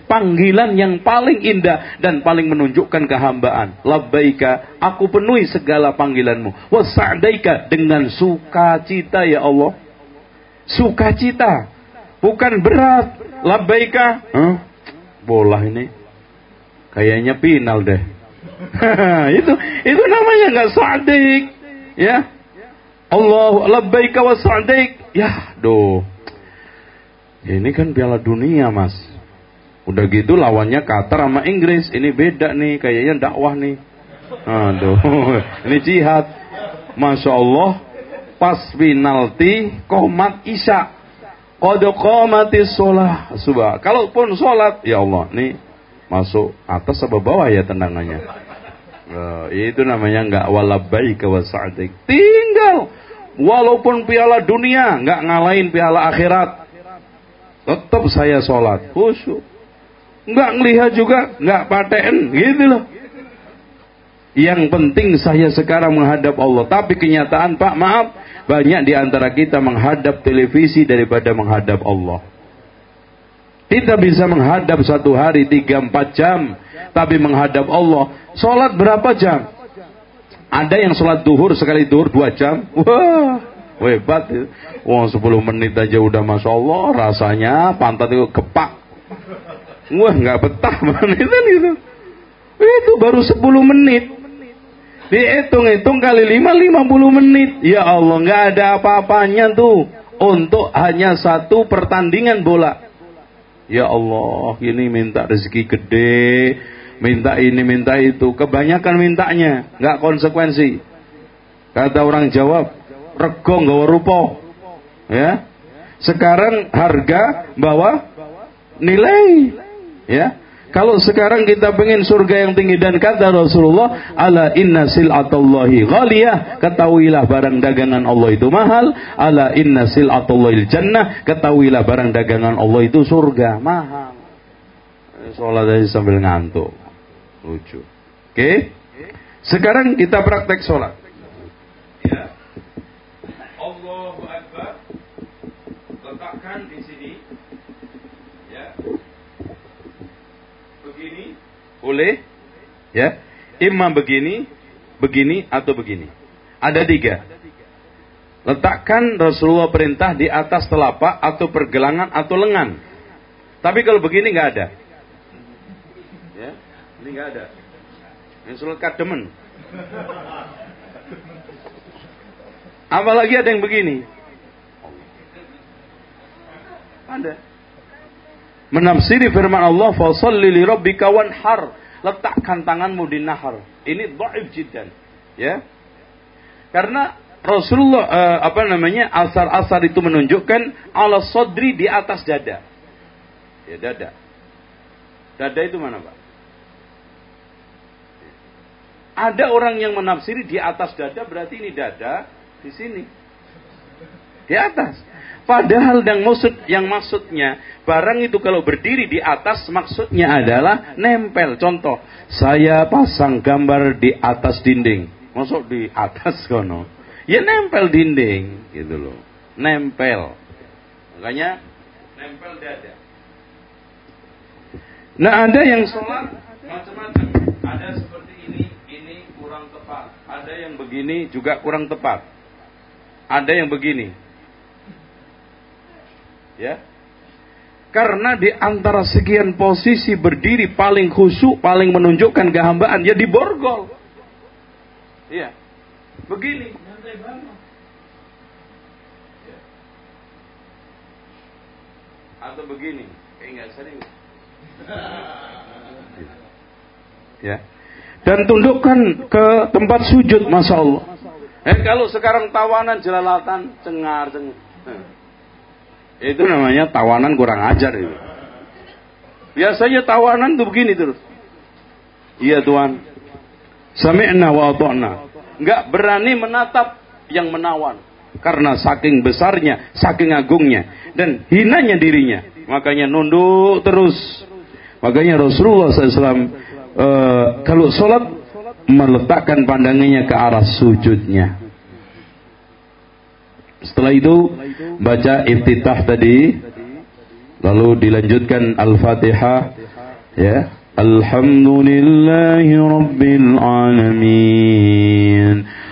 panggilan yang paling indah dan paling menunjukkan kehambaan. Labbaika, aku penuhi segala panggilanmu. Wa sa'daika dengan sukacita ya Allah. Sukacita, bukan berat. Labbaika, huh? bola ini kayaknya final deh. [LAUGHS] itu itu namanya nggak sadik ya Allah labbaika wa sa'daik. Ya, doh. Ini kan Piala Dunia, Mas. Udah gitu lawannya Qatar sama Inggris. Ini beda nih, kayaknya dakwah nih. Aduh, [LAUGHS] ini jihad. Masya Allah, pas penalti komat isya. Qad qamatis sholah. Subah. Kalaupun sholat, ya Allah, nih masuk atas apa bawah ya tendangannya. Uh, itu namanya enggak walabbaika wa sa'daik. Tinggal Walaupun piala dunia nggak ngalahin piala akhirat. Tetap saya sholat. Khusyuk. Nggak ngelihat juga, nggak paten. Gitu loh. Yang penting saya sekarang menghadap Allah. Tapi kenyataan Pak maaf. Banyak di antara kita menghadap televisi daripada menghadap Allah. Kita bisa menghadap satu hari tiga empat jam. Tapi menghadap Allah. Sholat berapa jam? Ada yang sholat duhur sekali duhur dua jam. Wah, hebat. Wah, sepuluh menit aja udah masya Allah. Rasanya pantat itu kepak. Wah, nggak betah [LAUGHS] menit itu. Itu baru sepuluh menit. Dihitung-hitung kali lima, lima puluh menit. Ya Allah, nggak ada apa-apanya tuh. untuk hanya satu pertandingan bola. Ya Allah, ini minta rezeki gede, minta ini, minta itu. Kebanyakan mintanya, nggak konsekuensi. Kata orang jawab, regong gak rupo. Ya. Sekarang harga bawa nilai. Ya. Kalau sekarang kita pengen surga yang tinggi dan kata Rasulullah, ala inna sil'atullahi ghaliyah, ketahuilah barang dagangan Allah itu mahal, ala inna sil'atullahi jannah, ketahuilah barang dagangan Allah itu surga, mahal. Sholat aja sambil ngantuk. Lucu. Oke? Okay? Sekarang kita praktek sholat. Ya. Allahu Akbar. Letakkan di sini Boleh? Ya. Imam begini, begini atau begini. Ada tiga. Letakkan Rasulullah perintah di atas telapak atau pergelangan atau lengan. Tapi kalau begini nggak ada. Ini nggak ada. Yang sulit kademen. Apalagi ada yang begini. Ada. Menafsiri firman Allah fasalli li rabbika wanhar. Letakkan tanganmu di nahar. Ini dhaif jiddan ya. Karena Rasulullah uh, apa namanya asar-asar itu menunjukkan ala sodri di atas dada. Ya dada. Dada itu mana pak ada orang yang menafsiri di atas dada berarti ini dada di sini di atas Padahal yang maksud yang maksudnya barang itu kalau berdiri di atas maksudnya adalah nempel. Contoh, saya pasang gambar di atas dinding. Masuk di atas kono. Ya nempel dinding gitu loh. Nempel. Makanya nempel dada. Nah ada yang sholat macam-macam. Ada seperti kurang tepat. Ada yang begini juga kurang tepat. Ada yang begini, Ya. Karena di antara sekian posisi berdiri paling khusyuk, paling menunjukkan kehambaan, ya di borgol. Iya. Begini. Ya. Atau begini, kayak nggak serius. ya. Dan tundukkan ke tempat sujud, masya Allah. Eh kalau sekarang tawanan jelalatan, cengar, cengar. Itu namanya tawanan kurang ajar itu. Biasanya tawanan tuh begini terus. Iya Tuhan. Sami'na wa ta'na. Enggak berani menatap yang menawan. Karena saking besarnya, saking agungnya. Dan hinanya dirinya. Makanya nunduk terus. Makanya Rasulullah SAW eh, kalau sholat meletakkan pandangannya ke arah sujudnya. Setelah itu baca iftitah tadi. Lalu dilanjutkan Al-Fatihah ya. Alhamdulillahi Rabbil Alamin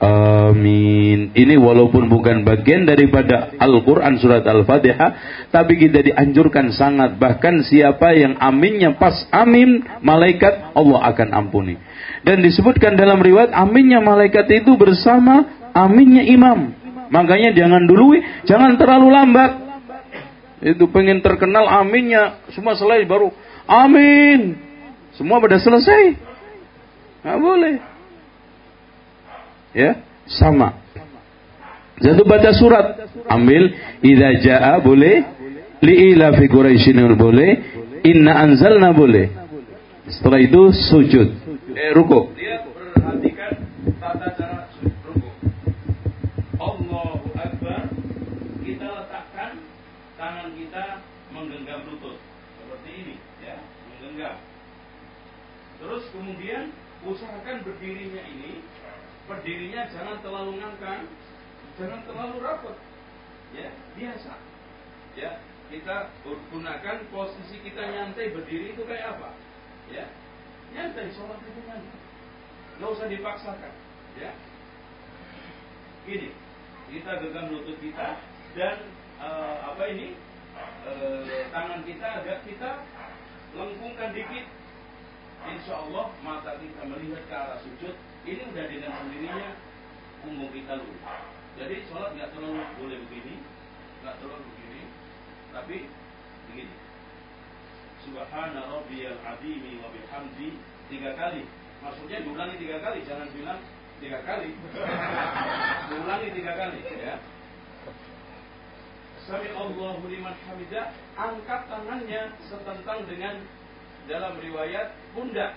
Amin. Ini walaupun bukan bagian daripada Al-Quran surat Al-Fatihah. Tapi kita dianjurkan sangat. Bahkan siapa yang aminnya pas amin. Malaikat Allah akan ampuni. Dan disebutkan dalam riwayat aminnya malaikat itu bersama aminnya imam. Makanya jangan dulu, jangan terlalu lambat. Itu pengen terkenal aminnya, semua selesai baru amin. Semua pada selesai. Nggak boleh. Ya, sama. Jatuh baca surat, ambil. Idza jaa boleh, liila fi quraisyin boleh, inna anzalna boleh. Setelah itu sujud. Eh, ruku. Terus kemudian usahakan berdirinya ini, berdirinya jangan terlalu ngangkang, jangan terlalu rapat, ya, biasa, ya. kita gunakan posisi kita nyantai berdiri itu kayak apa? Ya, nyantai sholat itu nyantai, nggak usah dipaksakan. Ya, gini, kita genggam lutut kita dan uh, apa ini uh, tangan kita agak kita lengkungkan dikit. Insya Allah mata kita melihat ke arah sujud ini udah dengan sendirinya punggung kita lurus. Jadi sholat nggak terlalu boleh begini, nggak terlalu begini, tapi begini. Subhana rabbiyal azimi wa bihamdi tiga kali. Maksudnya diulangi tiga kali, jangan bilang tiga kali. [LAUGHS] diulangi tiga kali, ya. Sami Allahu liman hamidah, angkat tangannya setentang dengan dalam riwayat pundak.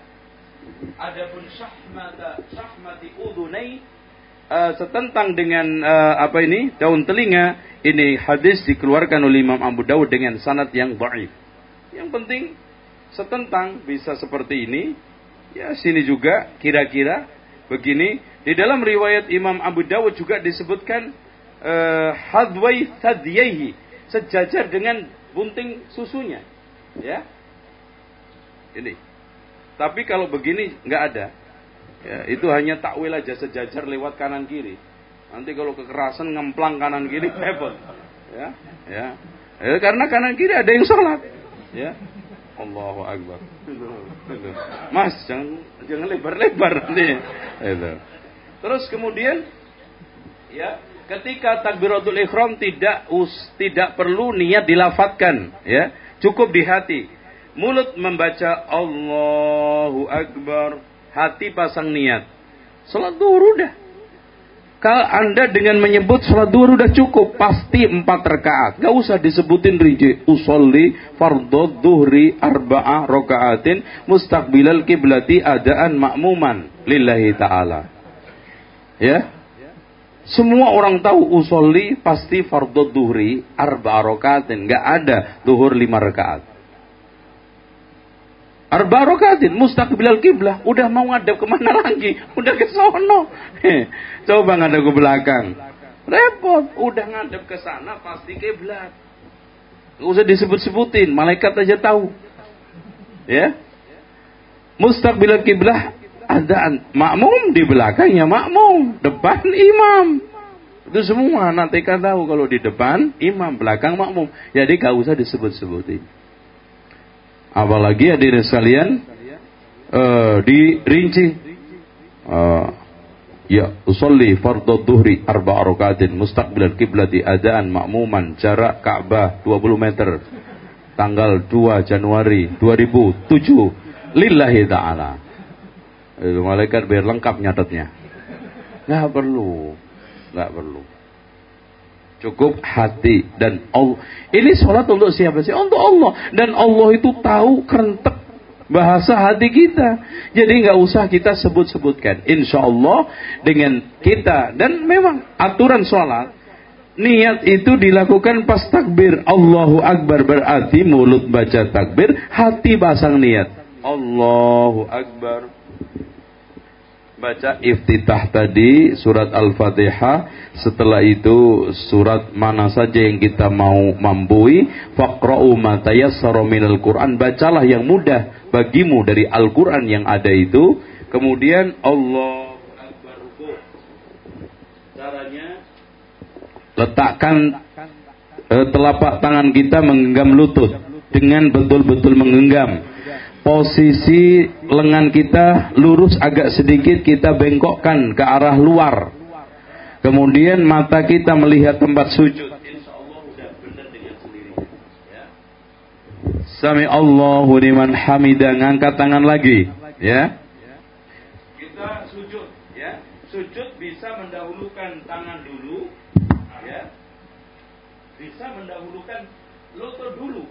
Adapun syahmata syahmati udunai uh, setentang dengan uh, apa ini daun telinga ini hadis dikeluarkan oleh Imam Abu Dawud dengan sanad yang dhaif. Yang penting setentang bisa seperti ini. Ya sini juga kira-kira begini. Di dalam riwayat Imam Abu Dawud juga disebutkan uh, hadwai thadiyaihi sejajar dengan bunting susunya. Ya. Ini. Tapi kalau begini nggak ada. Ya, itu hanya takwil aja sejajar lewat kanan kiri. Nanti kalau kekerasan ngemplang kanan kiri [LAUGHS] repot. Ya, ya. ya karena kanan kiri ada yang sholat. Ya. Allahu Akbar. Mas, jangan jangan lebar-lebar nanti. Itu. Terus kemudian ya, ketika takbiratul ihram tidak us, tidak perlu niat dilafatkan, ya. Cukup di hati Mulut membaca Allahu Akbar, hati pasang niat. Salat duhur udah. Kalau anda dengan menyebut salat duhur udah cukup, pasti empat rakaat. Gak usah disebutin rinci. Usolli fardhu duhri arba'ah rokaatin mustaqbilal kiblati adaan makmuman lillahi ta'ala. Ya, semua orang tahu usolli pasti fardhu duhri arba'ah rokaatin. Gak ada duhur lima rakaat. Arba rokatin mustaqbilal kiblah. Udah mau ngadep ke mana [LAUGHS] lagi? Udah ke sono. Coba ngadep ke belakang. Repot. Udah ngadep ke sana pasti kiblat. Gak usah disebut-sebutin. Malaikat aja tahu. Ya. Mustaqbilal kiblah ada makmum di belakangnya makmum, depan imam. Itu semua nanti kan tahu kalau di depan imam, belakang makmum. Jadi gak usah disebut-sebutin. Apalagi hadirin sekalian uh, dirinci. Uh, ya usolli fardhu dhuhri arba rakatin mustaqbilal kiblati adaan makmuman jarak Ka'bah 20 meter tanggal 2 Januari 2007 lillahi taala. Malaikat biar lengkap nyatetnya. Nggak perlu. Nggak perlu Cukup hati dan Allah. Ini sholat untuk siapa sih? Untuk Allah. Dan Allah itu tahu kerentek bahasa hati kita. Jadi nggak usah kita sebut-sebutkan. Insya Allah dengan kita dan memang aturan sholat niat itu dilakukan pas takbir. Allahu Akbar berarti mulut baca takbir, hati pasang niat. Allahu Akbar baca iftitah tadi surat Al-Fatihah. Setelah itu surat mana saja yang kita mau mambui faqra'u ma tayassara minal Qur'an. Bacalah yang mudah bagimu dari Al-Qur'an yang ada itu. Kemudian Allah caranya letakkan eh, telapak tangan kita menggenggam lutut dengan betul-betul menggenggam posisi lengan kita lurus agak sedikit kita bengkokkan ke arah luar. Kemudian mata kita melihat tempat sujud. Sami Allahu liman hamidah ngangkat tangan lagi, ya. Kita sujud, ya. Sujud bisa mendahulukan tangan dulu, ya. Bisa mendahulukan lutut dulu.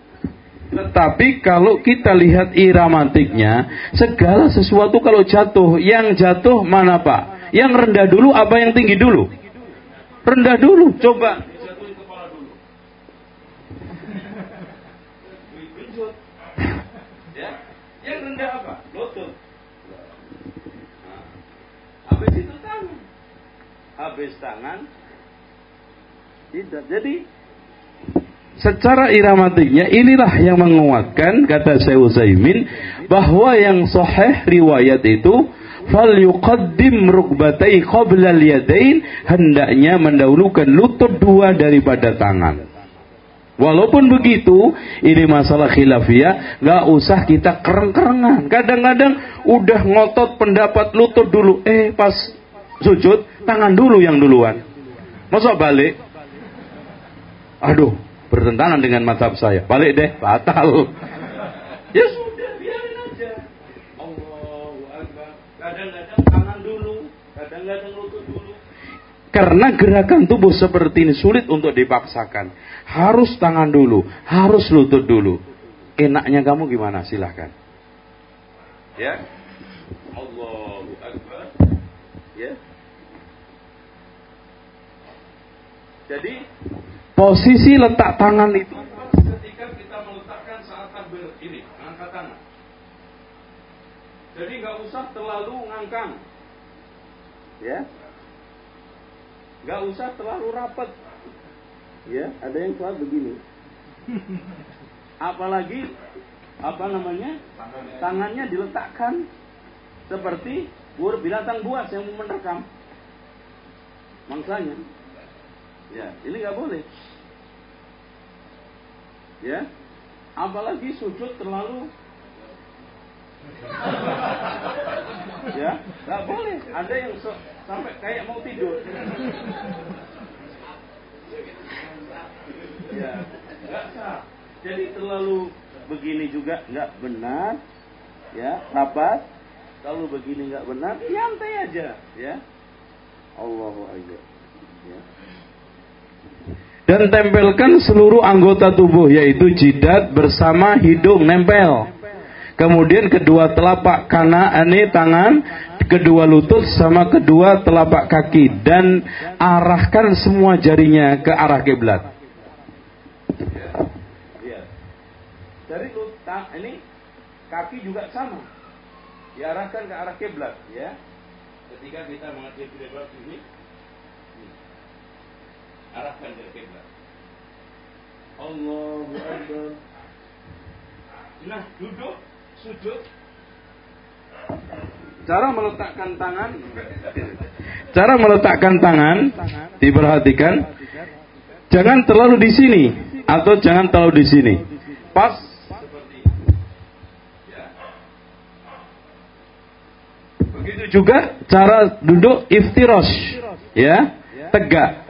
Tetapi kalau kita lihat iramatiknya, segala sesuatu kalau jatuh, yang jatuh mana Pak? Yang rendah dulu apa yang tinggi dulu? Rendah dulu, coba. Ya. Habis tangan. Habis tangan. Jadi secara iramatiknya inilah yang menguatkan kata Syekh Utsaimin bahwa yang sahih riwayat itu fal yuqaddim rukbatai qabla yadain hendaknya mendahulukan lutut dua daripada tangan. Walaupun begitu, ini masalah khilafiyah, nggak usah kita kereng-kerengan. Kadang-kadang udah ngotot pendapat lutut dulu, eh pas sujud tangan dulu yang duluan. Masa balik? Aduh, bertentangan dengan mazhab saya. Balik deh, batal. ya sudah, biarin aja. Allahu Akbar. Kadang-kadang tangan dulu, kadang-kadang lutut dulu. Karena gerakan tubuh seperti ini sulit untuk dipaksakan. Harus tangan dulu, harus lutut dulu. Enaknya kamu gimana? Silahkan. Ya. Allahu Akbar. Ya. Jadi Posisi letak tangan itu ketika kita meletakkan saat takbir ini, angkat tangan. Jadi nggak usah terlalu ngangkang. Ya. Nggak usah terlalu rapat. Ya, ada yang sholat begini. Apalagi apa namanya? Tangannya diletakkan seperti bur binatang buas yang menerkam mangsanya. Ya, ini nggak boleh ya. Apalagi sujud terlalu. Ya nggak boleh. Ada yang so, sampai kayak mau tidur. Ya. Nggak sah. Jadi terlalu begini juga nggak benar. Ya rapat. Kalau begini nggak benar nyantai aja. Ya. Allahu Akbar. Ya dan tempelkan seluruh anggota tubuh yaitu jidat bersama hidung nempel. Kemudian kedua telapak kanan ini tangan, kedua lutut sama kedua telapak kaki dan arahkan semua jarinya ke arah kiblat. Ya. Dari lutut ini kaki juga sama. Diarahkan ke arah kiblat ya. Ketika kita menghadap kiblat ini arahkan ke kiblat. Allahu Akbar. Nah, duduk, sujud. Cara meletakkan tangan Cara meletakkan tangan diperhatikan jangan terlalu di sini atau jangan terlalu di sini. Pas seperti ya. Begitu juga cara duduk iftirosh ya, tegak.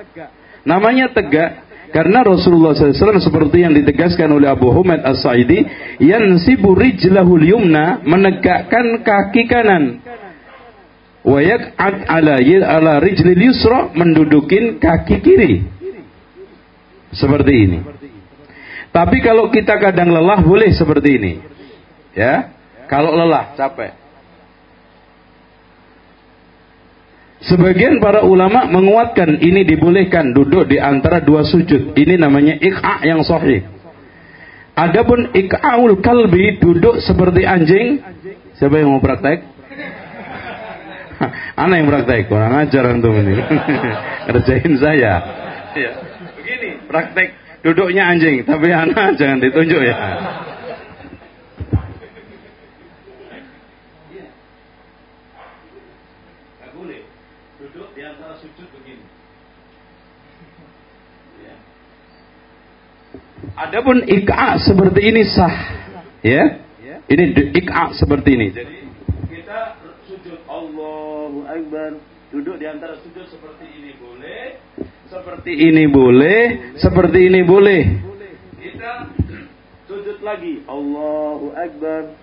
Namanya tegak karena Rasulullah SAW seperti yang ditegaskan oleh Abu Humad As-Sa'idi yansibu rijlahul yumna menegakkan kaki kanan. Wa yak'ad ala ala rijlil yusra mendudukin kaki kiri. Seperti ini. Tapi kalau kita kadang lelah boleh seperti ini. Ya? Kalau lelah capek Sebagian para ulama menguatkan ini dibolehkan duduk di antara dua sujud. Ini namanya ik'a yang sahih. Adapun ik'aul kalbi duduk seperti anjing. Siapa yang mau praktek? [LAUGHS] Anak yang praktek, kurang ajar antum ini. [LAUGHS] Kerjain saya. Ya. Begini, praktek duduknya anjing, tapi anak jangan ditunjuk ya. Adapun ik'a seperti ini sah. Ya. Ini ik'a seperti ini. Jadi kita sujud Allahu Akbar. Duduk di antara sujud seperti ini boleh. Seperti ini boleh. Seperti ini boleh. Kita sujud lagi. Allahu Akbar.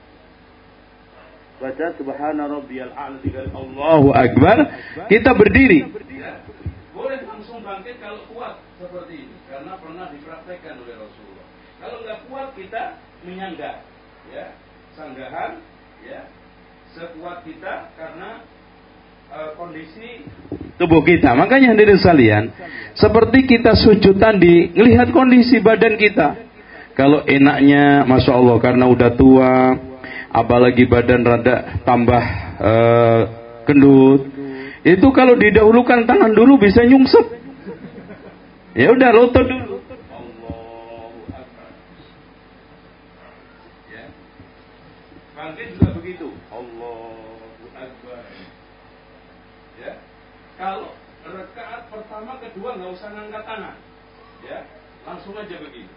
Baca subhana rabbiyal a'la Allahu Akbar. Kita berdiri. Boleh langsung bangkit kalau kuat seperti ini karena pernah dipraktekkan oleh Rasulullah. Kalau nggak kuat kita menyangga, ya sanggahan, ya sekuat kita karena uh, kondisi tubuh kita. Makanya hadirin sekalian, seperti kita sujudan di melihat kondisi badan kita. Kalau enaknya, masya Allah, karena udah tua, apalagi badan rada tambah uh, kendut, itu kalau didahulukan tangan dulu bisa nyungsep. Ya udah lutut dulu. juga begitu. Allahu Akbar. Ya. Kalau rekaat pertama kedua nggak usah ngangkat tangan. Ya, langsung aja begini.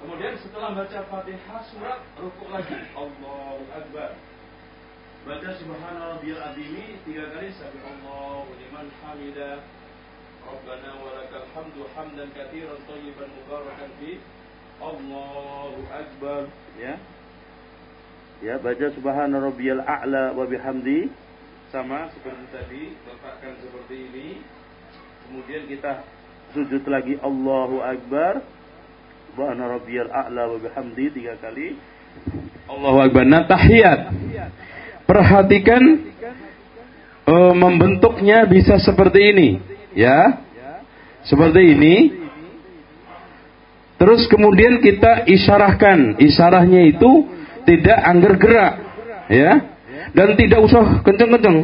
Kemudian setelah baca Fatihah surat rukuk lagi. Allahu Akbar. Baca Subhana rabbiyal azimi tiga kali sampai Allahu liman hamidah. Rabbana walakal hamdu hamdan katsiran thayyiban mubarakan fi. Allahu Akbar. Ya. Ya, baca Subhana rabbiyal a'la wa bihamdi sama seperti tadi, letakkan seperti ini. Kemudian kita sujud lagi Allahu Akbar. Subhana rabbiyal a'la wa bihamdi tiga kali. Allahu Akbar. Nah, tahiyat. Perhatikan uh, membentuknya bisa seperti ini, ya. Seperti ini. Terus kemudian kita isyarahkan. Isyarahnya itu tidak angger gerak, ya. Dan tidak usah kenceng-kenceng.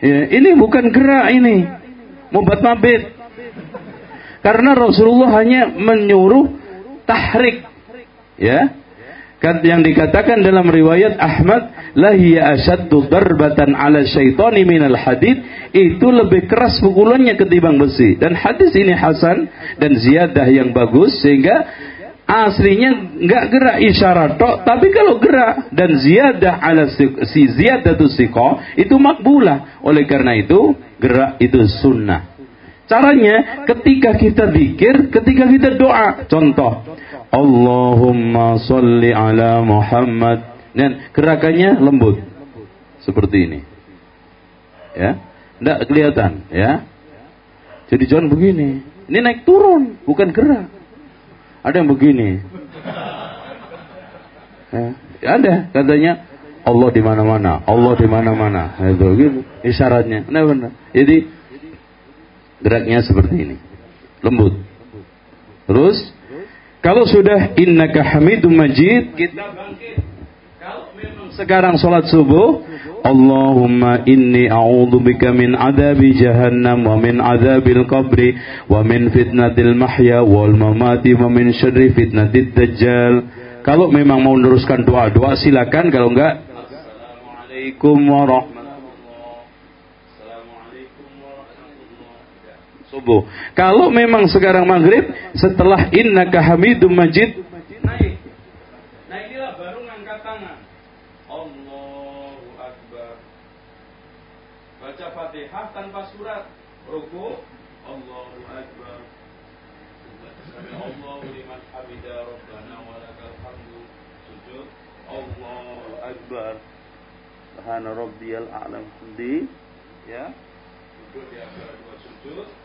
Ya, ini bukan gerak ini. Mubat mabit. Karena Rasulullah hanya menyuruh tahrik. Ya yang dikatakan dalam riwayat Ahmad lahiya asyaddu darbatan ala syaitani minal hadid itu lebih keras pukulannya ketimbang besi. Dan hadis ini hasan dan ziyadah yang bagus sehingga aslinya nggak gerak isyarat tok. Tapi kalau gerak dan ziyadah ala si ziyadatu siqah itu makbulah. Oleh karena itu gerak itu sunnah. Caranya ketika kita zikir, ketika kita doa. Contoh, Allahumma salli ala Muhammad. Dan gerakannya lembut. Seperti ini. Ya. Tidak kelihatan, ya. Jadi jangan begini. Ini naik turun, bukan gerak. Ada yang begini. Ya, ada katanya Allah di mana-mana, Allah di mana-mana. Itu gitu isyaratnya. Nah benar. Jadi Geraknya seperti ini. Lembut. Terus kalau sudah innaka hamidum majid kita bangkit. Kalau memang sekarang sholat subuh Allahumma inni a'udzubika min adabi jahannam wa min adabil qabri wa min fitnatil mahya wal mamati wa min syarri fitnatid dajjal. Kalau memang mau meneruskan doa-doa silakan kalau enggak Assalamualaikum warahmatullahi subuh. Kalau memang sekarang maghrib, setelah innaka hamidum majid, naik. Nah inilah baru ngangkat tangan. Allahu Akbar. Baca fatihah tanpa surat. Ruku. Allahu Akbar. Allahu liman hamidah Rabbana walakal hamdu. Sujud. Allahu Akbar. Subhana rabbiyal a'lam Ya. Sujud di antara dua sujud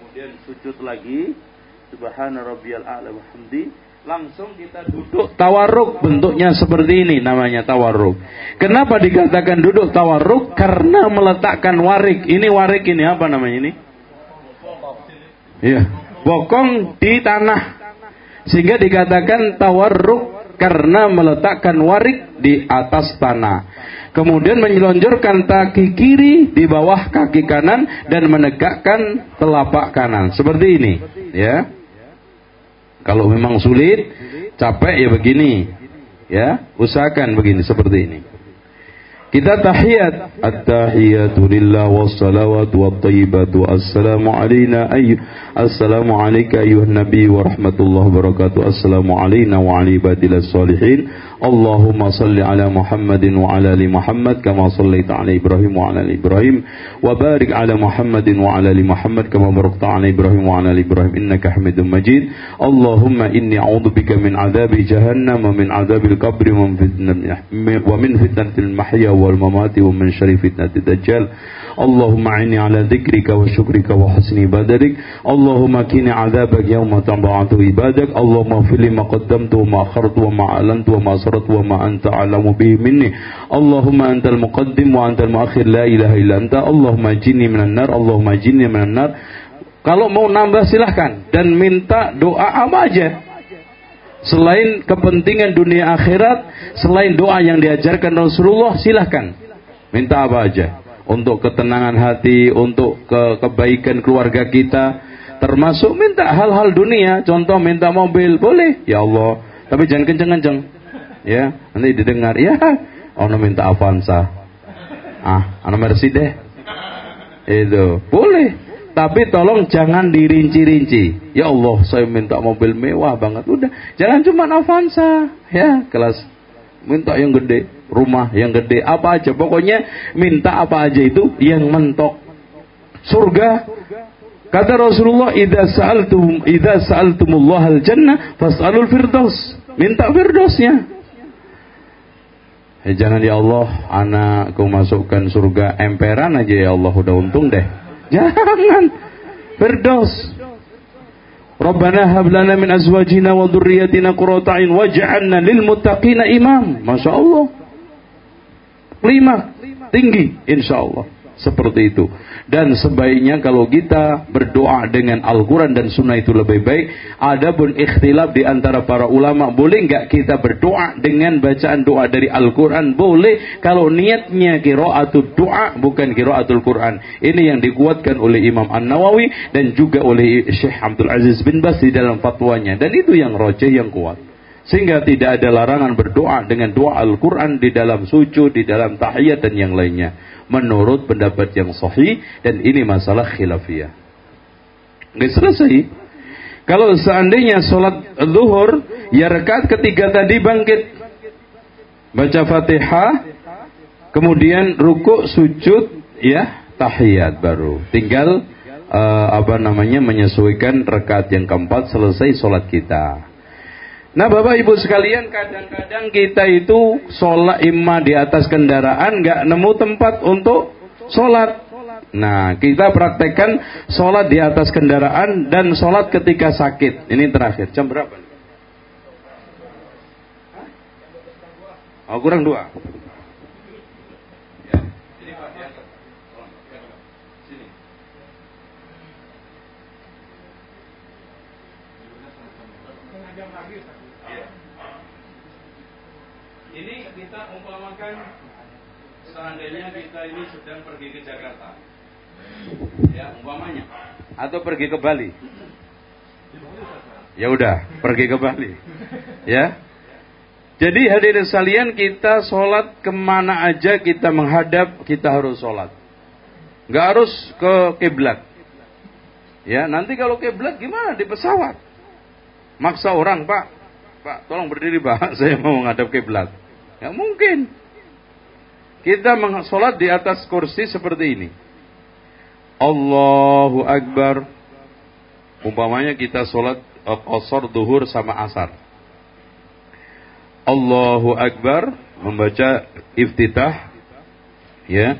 kemudian sujud lagi. Subhana rabbiyal a'la hamdi. Langsung kita duduk tawarruk. Bentuknya seperti ini namanya tawarruk. Kenapa dikatakan duduk tawarruk? Karena meletakkan warik. Ini warik ini apa namanya ini? Iya, bokong di tanah. Sehingga dikatakan tawarruk karena meletakkan warik di atas tanah kemudian menyelonjorkan kaki kiri di bawah kaki kanan dan menegakkan telapak kanan. Seperti ini ya. Kalau memang sulit capek ya begini ya. Usahakan begini seperti ini kita tahiyat. At-tahiyatu lillah wassalawatu wattayyibatu assalamu alayna ayy assalamu alayka ayyuhan nabiy wa rahmatullahi wa barakatuh. Assalamu alayna wa ala ibadillas salihin. Allahumma salli ala Muhammadin wa ala ali Muhammad kama sallaita ala Ibrahim wa ala ali Ibrahim. Wa barik ala Muhammadin wa ala ali Muhammad kama barakta ala Ibrahim wa ala ali Ibrahim. Innaka Hamidum Majid. Allahumma inni a'udzubika min adzabi jahannam wa min adzabil qabri wa min fitnatil mahya wal mamati wa min syarri fitnatid dajjal اللهم أعني على ذكرك وشكرك وحسن عبادتك اللهم كني عذابك يوم تبعث عبادك اللهم اغفر لي ما قدمت وما أخرت وما أعلنت وما أسرت وما أنت أعلم به مني اللهم أنت المقدم وأنت المؤخر لا إله إلا أنت اللهم أجني من النار اللهم أجني من النار Kalau mau nambah silahkan dan minta doa apa aja. Selain kepentingan dunia akhirat, selain doa yang diajarkan Rasulullah, silahkan. Minta apa aja. Untuk ketenangan hati, untuk ke kebaikan keluarga kita, termasuk minta hal-hal dunia, contoh minta mobil, boleh, ya Allah, tapi jangan kenceng-kenceng, ya, nanti didengar, ya, ono minta Avanza, ah, ono Mercy deh, Itu. Boleh. Tapi tolong jangan dirinci-rinci. Ya Allah, saya minta mobil mewah banget. Udah, jangan cuma Avanza, ya, kelas minta yang gede, rumah yang gede, apa aja. Pokoknya minta apa aja itu yang mentok. Surga Kata Rasulullah, "Idza sa'altum idza sa'altumullah al-jannah fas'alul firdaus." Minta firdausnya. Eh, jangan ya Allah, anakku masukkan surga emperan aja ya Allah udah untung deh. Jangan. Firdaus. Rabbana hab lana min azwajina wa dhurriyyatina qurrata a'yun waj'alna lil muttaqina imam. Masya Allah. Lima. Tinggi insya Allah. Seperti itu. Dan sebaiknya kalau kita berdoa dengan Al-Quran dan Sunnah itu lebih baik. Adapun ikhtilaf di antara para ulama. Boleh nggak kita berdoa dengan bacaan doa dari Al-Quran? Boleh. Kalau niatnya kiraatul doa bukan kiraatul Quran. Ini yang dikuatkan oleh Imam An-Nawawi dan juga oleh Syekh Abdul Aziz bin Bas di dalam fatwanya. Dan itu yang rojeh yang kuat. Sehingga tidak ada larangan berdoa dengan doa Al-Quran di dalam sujud, di dalam tahiyat dan yang lainnya menurut pendapat yang sahih dan ini masalah khilafiyah. Oke, selesai. Kalau seandainya sholat zuhur, ya rekat ketiga tadi bangkit. Baca fatihah, kemudian ruku, sujud, ya tahiyat baru. Tinggal uh, apa namanya menyesuaikan rekat yang keempat selesai sholat kita. Nah Bapak Ibu sekalian kadang-kadang kita itu sholat imma di atas kendaraan nggak nemu tempat untuk sholat. Nah kita praktekkan sholat di atas kendaraan dan sholat ketika sakit. Ini terakhir jam berapa? Oh kurang dua. Seandainya kita ini sedang pergi ke Jakarta, ya umpamanya, atau pergi ke Bali, ya udah pergi ke Bali, ya. Jadi hadirin sekalian kita sholat ke mana aja kita menghadap kita harus sholat, nggak harus ke kiblat. Ya nanti kalau kiblat gimana di pesawat? Maksa orang pak, pak tolong berdiri pak, [LAUGHS] saya mau menghadap kiblat. Ya mungkin. Kita sholat di atas kursi seperti ini. Allahu Akbar. Umpamanya kita sholat qasar duhur sama asar. Allahu Akbar membaca iftitah ya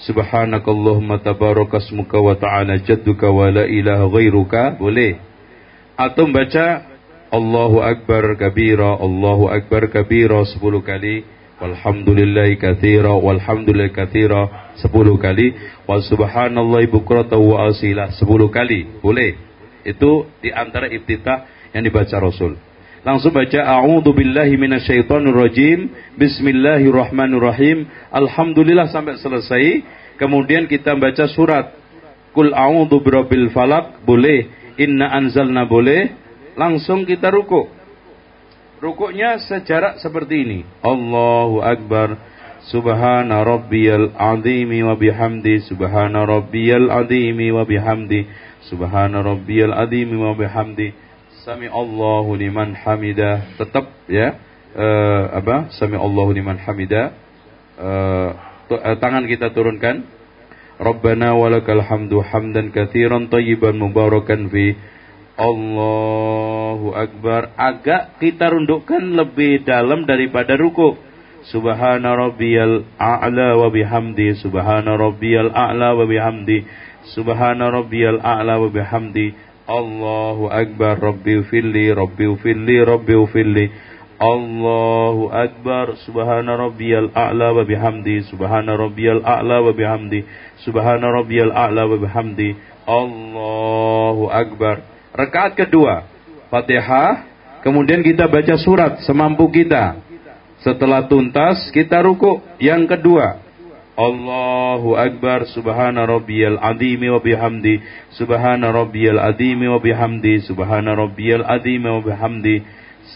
Subhanakallahumma tabarakasmuka wa ta'ala jadduka wa la ilaha ghairuka boleh atau membaca Allahu Akbar kabira Allahu Akbar kabira 10 kali walhamdulillahi kathira walhamdulillahi kathira. 10 kali. Wa subhanallahi bukrata wa asila. 10 kali. Boleh? Itu di antara iftitah yang dibaca Rasul. Langsung baca a'udzu billahi minasyaitonir rajim. Bismillahirrahmanirrahim. Alhamdulillah sampai selesai. Kemudian kita baca surat. Kul a'udzu birabbil falak boleh? Inna anzalna. Boleh? Langsung kita ruku Rukuknya sejarak seperti ini. Allahu Akbar. Subhana rabbiyal azimi wa bihamdi. Subhana rabbiyal azimi wa bihamdi. Subhana rabbiyal azimi wa bihamdi. Sami Allahu liman hamida. Tetap ya. Uh, apa? Sami Allahu liman hamida. Uh, tangan kita turunkan. Rabbana walakal hamdu hamdan kathiran tayyiban mubarakan fi Allahu Akbar. Agak kita rundukkan lebih dalam daripada ruku. Subhana rabbiyal a'la wa bihamdi. Subhana rabbiyal a'la wa bihamdi. Subhana rabbiyal a'la wa bihamdi. Allahu akbar. Rabbi filli rabbi filli rabbi filli Allahu akbar. Subhana rabbiyal a'la wa bihamdi. Subhana rabbiyal a'la wa bihamdi. Subhana rabbiyal a'la wa bihamdi. Allahu akbar Rekaat kedua, Fatihah, kemudian kita baca surat semampu kita. Setelah tuntas kita ruku. Yang kedua, Allahu Akbar subhana rabbiyal azimi wa bihamdi. Subhana rabbiyal azimi wa bihamdi. Subhana rabbiyal azimi wa bihamdi.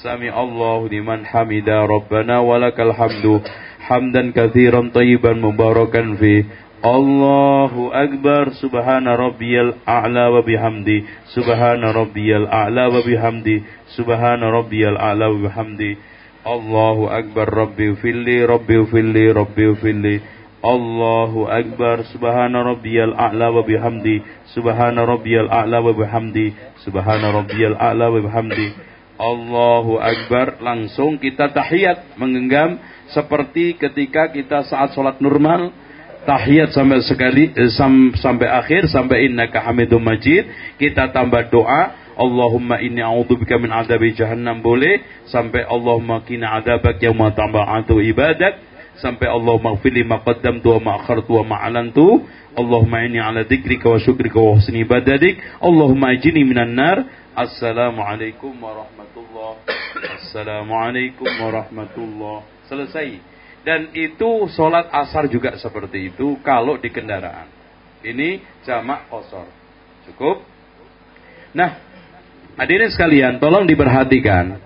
Sami Allahu liman hamida rabbana walakal hamdu. Hamdan katsiran tayyiban mubarakan fi Allahu Akbar Subhana rabbiyal a'la wa bihamdi Subhana rabbiyal a'la wa bihamdi Subhana rabbiyal a'la wa bihamdi. Allahu Akbar Rabbi ufilli Rabbi ufilli Rabbi ufilli. Allahu Akbar Subhana rabbiyal a'la wa bihamdi Subhana rabbiyal a'la wa bihamdi Subhana rabbiyal a'la wa bihamdi. Allahu Akbar langsung kita tahiyat menggenggam seperti ketika kita saat sholat normal tahiyat sampai sekali eh, sam, sampai akhir sampai innaka hamidum majid. Kita tambah doa Allahumma inni a'udzubika min adabi jahannam boleh. Sampai Allahumma qina adzabak yauma atu ibadak. Sampai Allahumma ighfirli ma qaddamtu wa ma akhartu wa ma alantu. Allahumma inni ala dzikrika wa syukrika wa husni ibadatik. Allahumma ajini minan nar. Assalamualaikum warahmatullahi Assalamualaikum warahmatullahi selesai dan itu sholat asar juga seperti itu kalau di kendaraan. Ini jamak kosor. Cukup? Nah, hadirin sekalian, tolong diperhatikan.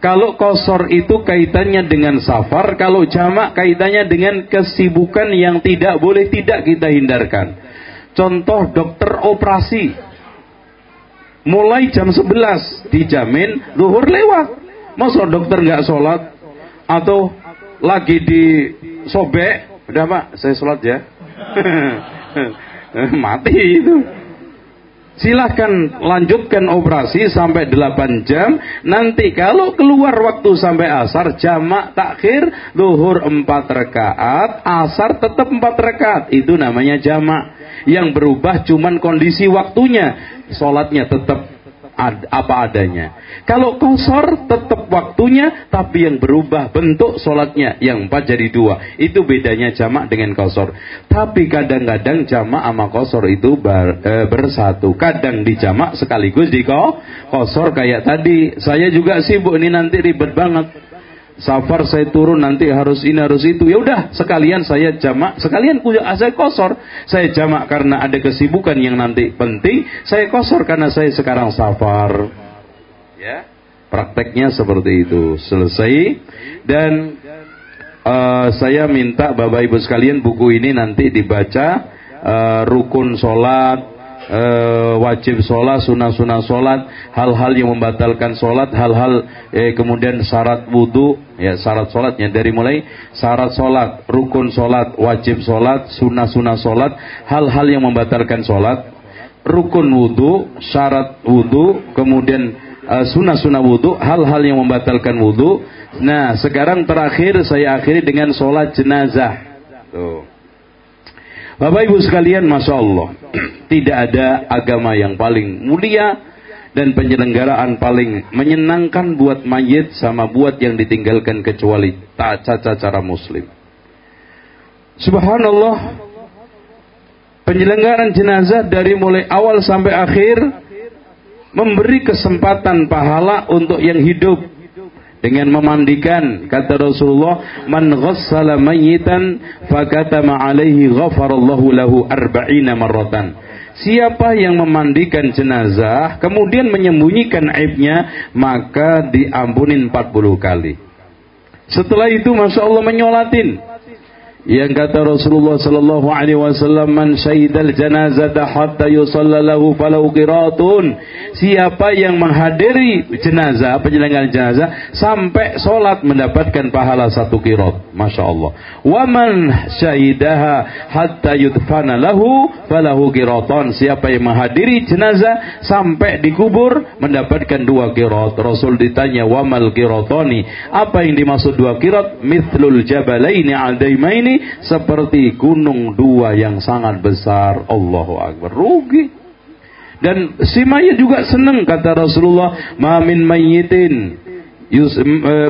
Kalau kosor itu kaitannya dengan safar, kalau jamak kaitannya dengan kesibukan yang tidak boleh tidak kita hindarkan. Contoh dokter operasi. Mulai jam 11 dijamin luhur lewat. Masa dokter nggak sholat atau lagi di sobek, udah pak, saya sholat ya. [LAUGHS] Mati itu. Silahkan lanjutkan operasi sampai 8 jam. Nanti kalau keluar waktu sampai asar, jamak takhir, duhur 4 rakaat, asar tetap 4 rakaat. Itu namanya jamak. Yang berubah cuman kondisi waktunya. Sholatnya tetap ad, apa adanya. Kalau kosor tetap waktunya, tapi yang berubah bentuk sholatnya yang empat jadi dua. Itu bedanya jamak dengan kosor. Tapi kadang-kadang jamak sama kosor itu ber, e, bersatu. Kadang di jamak sekaligus di kosor kayak tadi. Saya juga sibuk ini nanti ribet banget safar saya turun nanti harus ini harus itu. Ya udah sekalian saya jamak. Sekalian ah, saya kosor. Saya jamak karena ada kesibukan yang nanti penting. Saya kosor karena saya sekarang safar. Ya prakteknya seperti itu. Selesai. Dan uh, saya minta bapak ibu sekalian buku ini nanti dibaca uh, rukun sholat uh, wajib sholat, sunnah-sunnah sholat, hal-hal yang membatalkan sholat, hal-hal eh, kemudian syarat wudhu, ya syarat sholatnya dari mulai syarat sholat, rukun sholat, wajib sholat, sunnah-sunnah sholat, hal-hal yang membatalkan sholat, rukun wudhu, syarat wudhu, kemudian uh, sunnah-sunnah wudhu, hal-hal yang membatalkan wudhu. Nah, sekarang terakhir saya akhiri dengan sholat jenazah. Tuh. Bapak Ibu sekalian, Masya Allah, [CLEARS THROAT] tidak ada agama yang paling mulia dan penyelenggaraan paling menyenangkan buat mayit sama buat yang ditinggalkan kecuali tak caca cara muslim. Subhanallah, penyelenggaraan jenazah dari mulai awal sampai akhir memberi kesempatan pahala untuk yang hidup dengan memandikan kata Rasulullah man ghassala mayyitan fakatama alaihi ghafarallahu lahu arba'ina marratan Siapa yang memandikan jenazah kemudian menyembunyikan aibnya maka diampunin 40 kali. Setelah itu Masya Allah menyolatin yang kata Rasulullah sallallahu alaihi wasallam man syahidal janazata hatta yusalla lahu falau qiratun. Siapa yang menghadiri jenazah penyelenggaraan jenazah sampai solat mendapatkan pahala satu qirat masyaallah wa man syahidaha hatta yudfana lahu falahu qiratan. Siapa yang menghadiri jenazah sampai dikubur mendapatkan dua qirat Rasul ditanya wa mal qiratani? Apa yang dimaksud dua qirat mithlul jabalaini adaimaini seperti gunung dua yang sangat besar. Allahu Akbar. Rugi. Dan si mayit juga senang kata Rasulullah, "Mamin mayyitin yus,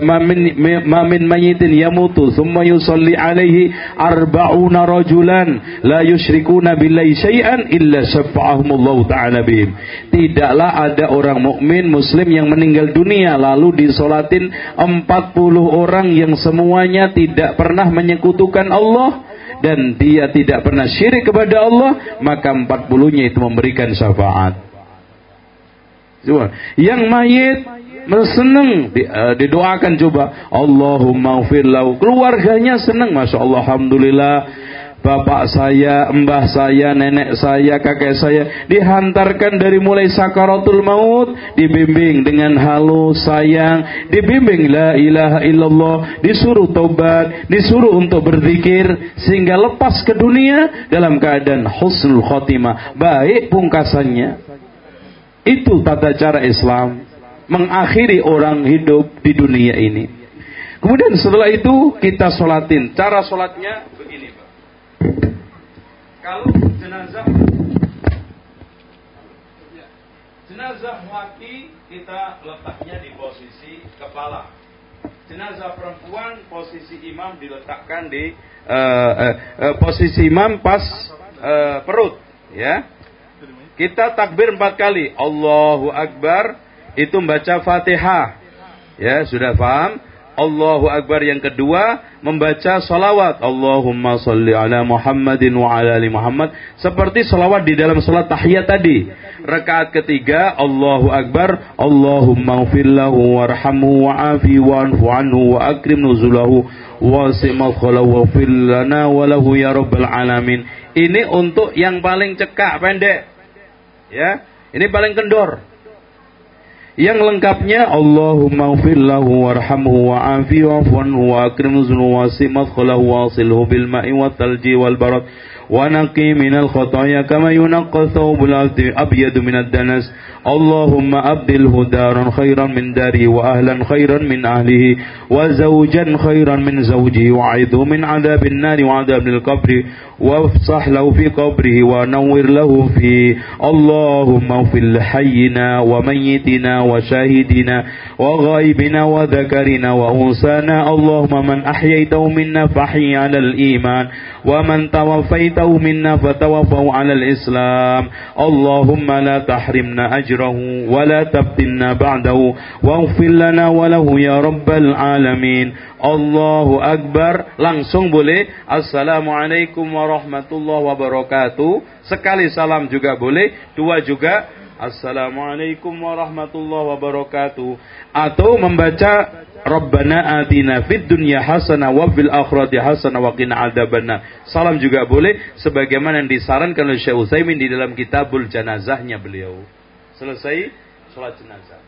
mamin mamin mayyitin yamutu thumma yusalli alaihi arba'una rajulan la yusyrikuna billahi syai'an illa syafa'ahumullahu ta'ala bihim." Tidaklah ada orang mukmin muslim yang meninggal dunia lalu disolatin 40 orang yang semuanya tidak pernah menyekutukan Allah dan dia tidak pernah syirik kepada Allah, maka empat puluhnya itu memberikan syafaat. Yang mayit senang di, uh, didoakan coba. Allahumma lahu. Keluarganya senang Masya Allah Alhamdulillah. Bapak saya, mbah saya, nenek saya, kakek saya dihantarkan dari mulai sakaratul maut dibimbing dengan halus sayang, dibimbing la ilaha illallah, disuruh tobat, disuruh untuk berzikir sehingga lepas ke dunia dalam keadaan husnul khotimah, baik pungkasannya. Itu tata cara Islam mengakhiri orang hidup di dunia ini. Kemudian setelah itu kita sholatin. Cara sholatnya begini Pak. Kalau jenazah jenazah laki kita letaknya di posisi kepala. Jenazah perempuan posisi imam diletakkan di uh, uh, uh, posisi imam pas uh, perut, ya. Kita takbir empat kali. Allahu Akbar. Itu membaca Fatihah. Ya, sudah paham? Allahu Akbar yang kedua membaca salawat. Allahumma salli ala Muhammadin wa ala ali Muhammad. Seperti salawat di dalam salat tahiyat tadi. Rakaat ketiga Allahu Akbar. Allahumma ufillahu warhamhu wa'afi wa'anfu anhu wa akrim nuzulahu. Wa simakhalahu wa lana wa lahu ya rabbal alamin. Ini untuk yang paling cekak pendek. Ya, ini paling kendor. Yang lengkapnya Allahumma ufir lahu warhamhu wa'afi wa'afu wa akrim zunu wa simat khalahu wa silhu bil ma'i wa talji wal barat ونقي من الخطايا كما ينقى الثوب الأبيض من الدنس. اللهم أبدله دارا خيرا من داره وأهلا خيرا من أهله وزوجا خيرا من زوجه. وعيده من عذاب النار وعذاب القبر. وافصح له في قبره ونور له فيه. اللهم اغفر لحينا وميتنا وشاهدنا وغائبنا وذكرنا وأنسانا اللهم من أحييته منا فحي على الإيمان. wa man tawaffaitahu minna fatawaffahu al-islam Allahumma la tahrimna ajrahu wa la tabtinna ba'dahu. Waghfir lana wa lahu ya rabbal alamin. Allahu akbar. Langsung boleh. Assalamualaikum warahmatullahi wabarakatuh. Sekali salam juga boleh. Dua juga. Assalamualaikum warahmatullahi wabarakatuh atau membaca Rabbana atina fid dunya hasanah wa fil akhirati hasanah wa qina adzabannar. Salam juga boleh sebagaimana yang disarankan oleh Syekh Utsaimin di dalam kitabul janazahnya beliau. Selesai salat jenazah.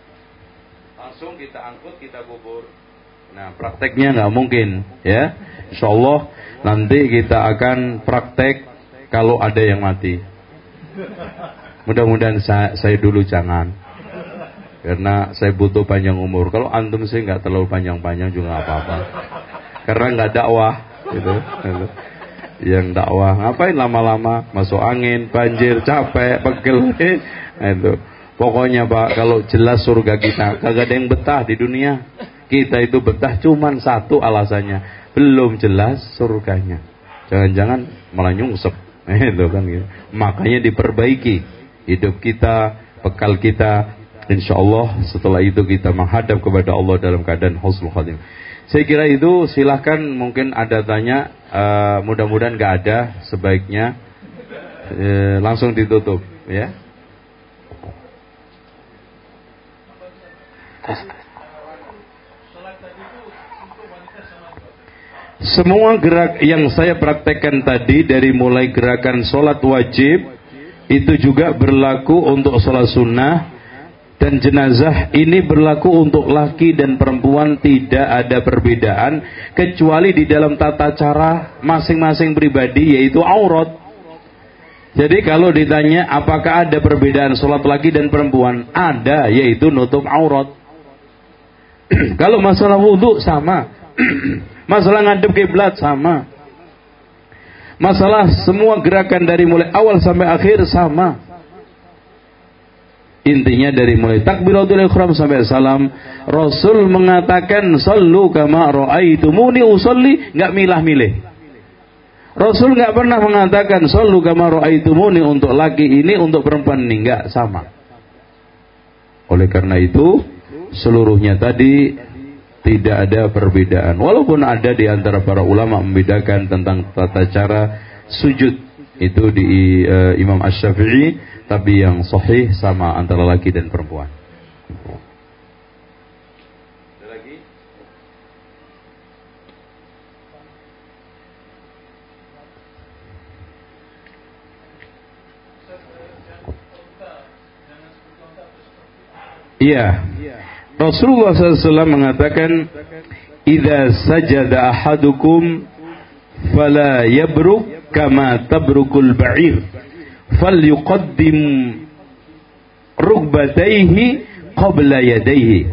Langsung kita angkut, kita kubur. Nah, prakteknya nggak mungkin, ya. Insya Allah nanti kita akan praktek kalau ada yang mati. Mudah-mudahan saya, saya dulu jangan. Karena saya butuh panjang umur. Kalau antum sih nggak terlalu panjang-panjang juga apa-apa. Karena nggak dakwah, gitu. Yang dakwah ngapain lama-lama masuk angin, banjir, capek, pegel. Nah, itu. Pokoknya Pak, kalau jelas surga kita, kagak ada yang betah di dunia. Kita itu betah cuman satu alasannya, belum jelas surganya. Jangan-jangan malah nyungsep. Itu kan gitu. Makanya diperbaiki hidup kita, bekal kita, Insya Allah setelah itu kita menghadap kepada Allah dalam keadaan husnul khatim. Saya kira itu silahkan mungkin ada tanya, uh, mudah-mudahan nggak ada, sebaiknya uh, langsung ditutup, ya. Semua gerak yang saya praktekkan tadi dari mulai gerakan sholat wajib itu juga berlaku untuk sholat sunnah dan jenazah ini berlaku untuk laki dan perempuan tidak ada perbedaan kecuali di dalam tata cara masing-masing pribadi yaitu aurat. Jadi kalau ditanya apakah ada perbedaan sholat laki dan perempuan? Ada yaitu nutup aurat. [CLEARS THROAT] kalau masalah wudhu sama. [CLEARS THROAT] masalah ngadep kiblat sama. Masalah semua gerakan dari mulai awal sampai akhir sama. Intinya dari mulai takbiratul ihram sampai salam, Rasul mengatakan sallu kama raaitumuni usolli, enggak milah-milih. Rasul enggak pernah mengatakan sallu kama raaitumuni untuk laki ini, untuk perempuan ini, enggak sama. Oleh karena itu, seluruhnya tadi tidak ada perbedaan. Walaupun ada di antara para ulama membedakan tentang tata cara sujud itu di uh, Imam Ash-Syafi'i, tapi yang sahih sama antara laki dan perempuan. Iya, Rasulullah SAW mengatakan, "Idza sajada ahadukum fala yabruk kama tabrukul ba'ir, falyuqaddim rukbatayhi qabla yadayhi."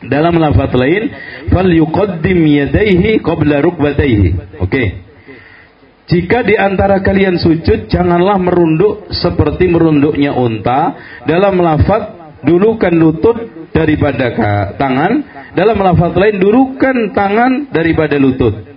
Dalam lafaz lain, falyuqaddim yadayhi qabla rukbatayhi. Oke. Okay. Jika di antara kalian sujud, janganlah merunduk seperti merunduknya unta. Dalam lafaz dulukan lutut daripada tangan. Dalam lafaz lain, dulukan tangan daripada lutut.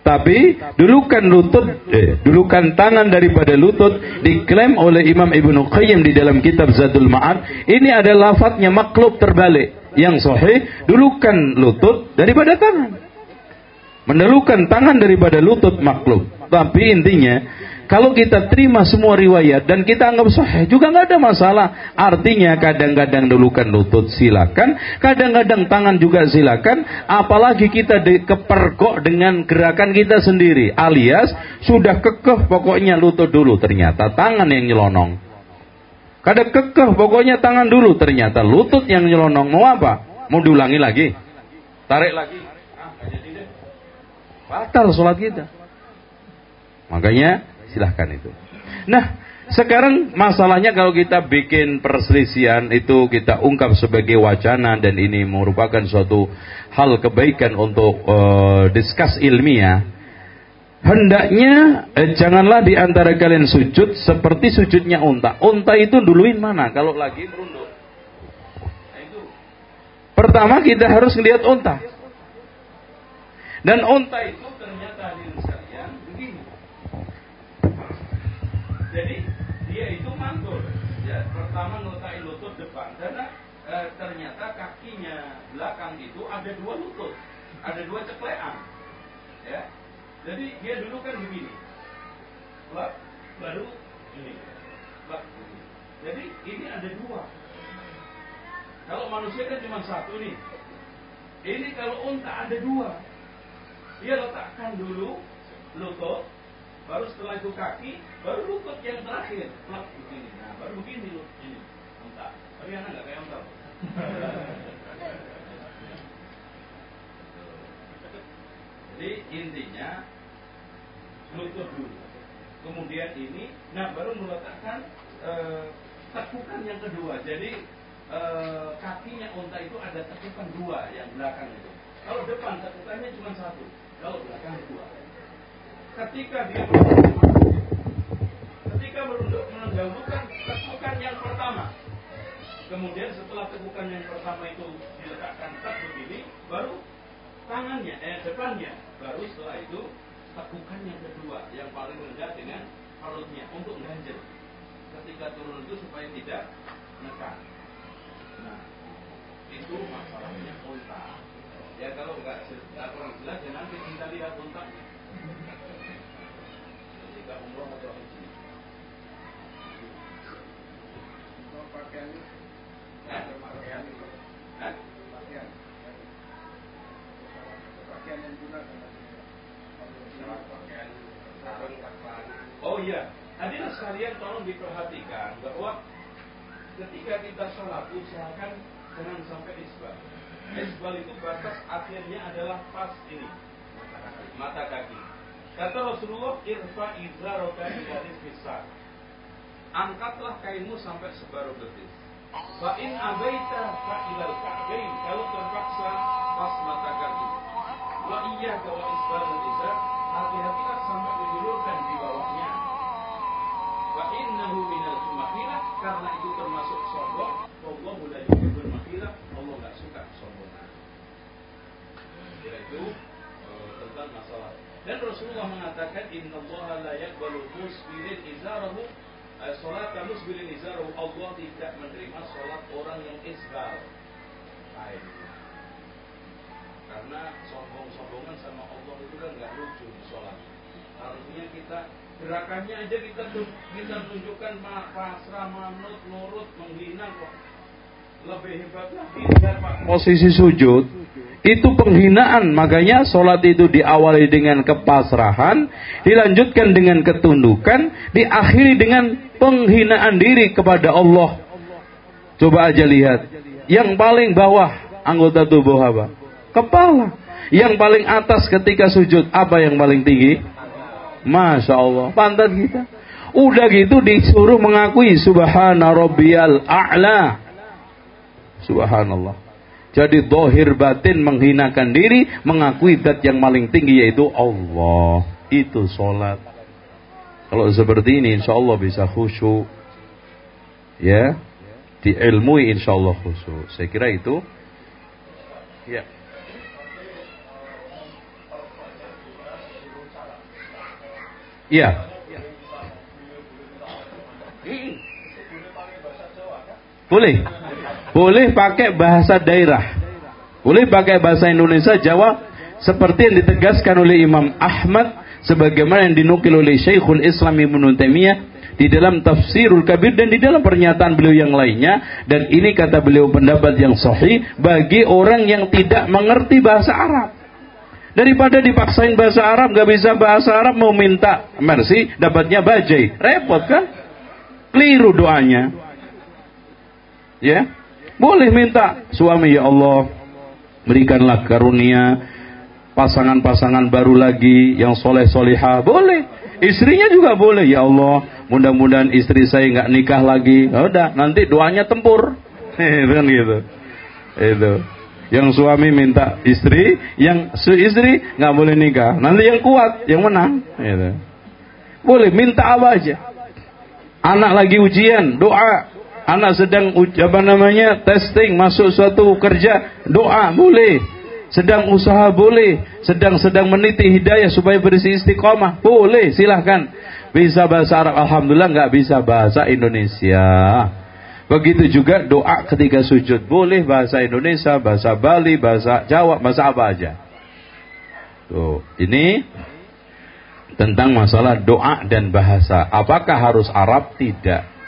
Tapi dulukan lutut, eh, dulukan tangan daripada lutut diklaim oleh Imam Ibnu Qayyim di dalam kitab Zadul Ma'ad. Ini adalah lafaznya maklub terbalik. Yang sahih, dulukan lutut daripada tangan. Mendelukan tangan daripada lutut makhluk. Tapi intinya, kalau kita terima semua riwayat dan kita anggap sahih juga nggak ada masalah. Artinya kadang-kadang dulukan lutut silakan, kadang-kadang tangan juga silakan. Apalagi kita kepergok dengan gerakan kita sendiri, alias sudah kekeh pokoknya lutut dulu ternyata tangan yang nyelonong. Kadang kekeh pokoknya tangan dulu ternyata lutut yang nyelonong. Mau apa? Mau diulangi lagi? Tarik lagi Batal sholat kita. Makanya silahkan itu. Nah, sekarang masalahnya kalau kita bikin perselisihan itu kita ungkap sebagai wacana dan ini merupakan suatu hal kebaikan untuk uh, diskus ilmiah. Hendaknya eh, janganlah di antara kalian sujud seperti sujudnya unta. Unta itu duluin mana kalau lagi merunduk? Nah, Pertama kita harus melihat unta. Dan unta itu Jadi dia itu mantul. Ya, pertama notai lutut depan karena e, ternyata kakinya belakang itu ada dua lutut, ada dua ceklean. Ya. Jadi dia dulu kan begini. Lap, baru ini. Begini. Jadi ini ada dua. Kalau manusia kan cuma satu nih. Ini kalau unta ada dua. Dia letakkan dulu lutut, baru setelah itu kaki, baru lutut yang terakhir. Plak begini. Nah, baru begini lutut ini. Entah. Tapi anak nggak kayak entah. Jadi intinya lutut dulu. Kemudian ini, nah baru meletakkan e, tekukan yang kedua. Jadi e, kakinya unta itu ada tekukan dua yang belakang itu. Kalau depan tekukannya cuma satu. Kalau belakang dua. Ketika dia ketika merunduk mendahulukan tekukan yang pertama. Kemudian setelah tekukan yang pertama itu diletakkan tak begini, baru tangannya, eh depannya, baru setelah itu tekukan yang kedua yang paling rendah dengan perutnya untuk ganjel. Ketika turun itu supaya tidak menekan. Nah, itu masalahnya kontak. Ya kalau nggak kurang jelas ya nanti kita lihat kontaknya. Umroh atau haji. Pakaian pakaian pakaian. Pakaian yang digunakan Oh iya, hadirin sekalian tolong diperhatikan bahwa ketika kita sholat usahakan jangan sampai isbah. Isbal itu batas akhirnya adalah pas ini. Mata kaki. Kata Rasulullah, irfa izaraka dari bisa. Angkatlah kainmu sampai sebaru betis. Fa in abaita fa ilal ka'bain. Kalau terpaksa pas mata kaki. Wa iya wa isbal dan izar. Hati-hatilah sampai dijulurkan di bawahnya. Wa innahu minal makilah karena itu termasuk sombong. Wallahu la yuhibbul makilah. Allah nggak suka sombongan. Tentang masalah. Dan Rasulullah mengatakan Inna Allah la yakbalu musbirin izarahu. Uh, Salat musbirin izarahu Allah tidak menerima salat orang yang isbal Lain Karena sombong-sombongan sama Allah itu kan nggak lucu di sholat Harusnya kita gerakannya aja kita kita tunjukkan pasrah, manut, nurut, menghina kok. Lebih hebat lagi posisi sujud itu penghinaan makanya sholat itu diawali dengan kepasrahan dilanjutkan dengan ketundukan diakhiri dengan penghinaan diri kepada Allah Coba aja lihat. Yang paling bawah anggota tubuh apa? Kepala. Yang paling atas ketika sujud apa yang paling tinggi? Masya Allah. Pantat kita. Udah gitu disuruh mengakui subhana rabbiyal a'la. Subhanallah. Jadi dohir batin menghinakan diri, mengakui dat yang paling tinggi yaitu Allah. Itu sholat. Kalau seperti ini insya Allah bisa khusyuk. Ya. Diilmui insya Allah khusyuk. Saya kira itu. Ya. Iya. Boleh. Boleh pakai bahasa daerah. Boleh pakai bahasa Indonesia, Jawa seperti yang ditegaskan oleh Imam Ahmad sebagaimana yang dinukil oleh Syekhul Islam Ibnu Taimiyah di dalam Tafsirul Kabir dan di dalam pernyataan beliau yang lainnya dan ini kata beliau pendapat yang sahih bagi orang yang tidak mengerti bahasa Arab. Daripada dipaksain bahasa Arab, gak bisa bahasa Arab mau minta mercy, dapatnya bajai. Repot kan? Keliru doanya. Ya, boleh minta. Suami ya Allah berikanlah karunia pasangan-pasangan baru lagi yang soleh solihah boleh. Istrinya juga boleh ya Allah. Mudah-mudahan istri saya nggak nikah lagi. Ya udah nanti doanya tempur. [LAUGHS] Kan gitu. Itu. Yang suami minta istri yang su istri nggak boleh nikah. Nanti yang kuat yang menang. Gitu. boleh minta apa aja. Anak lagi ujian doa anak sedang apa namanya testing masuk suatu kerja doa boleh. Sedang usaha boleh. Sedang sedang meniti hidayah supaya berisi istiqomah boleh silahkan. Bisa bahasa Arab alhamdulillah nggak bisa bahasa Indonesia. Begitu juga doa ketika sujud boleh bahasa Indonesia bahasa Bali bahasa Jawa bahasa apa aja. Tuh ini tentang masalah doa dan bahasa. Apakah harus Arab? Tidak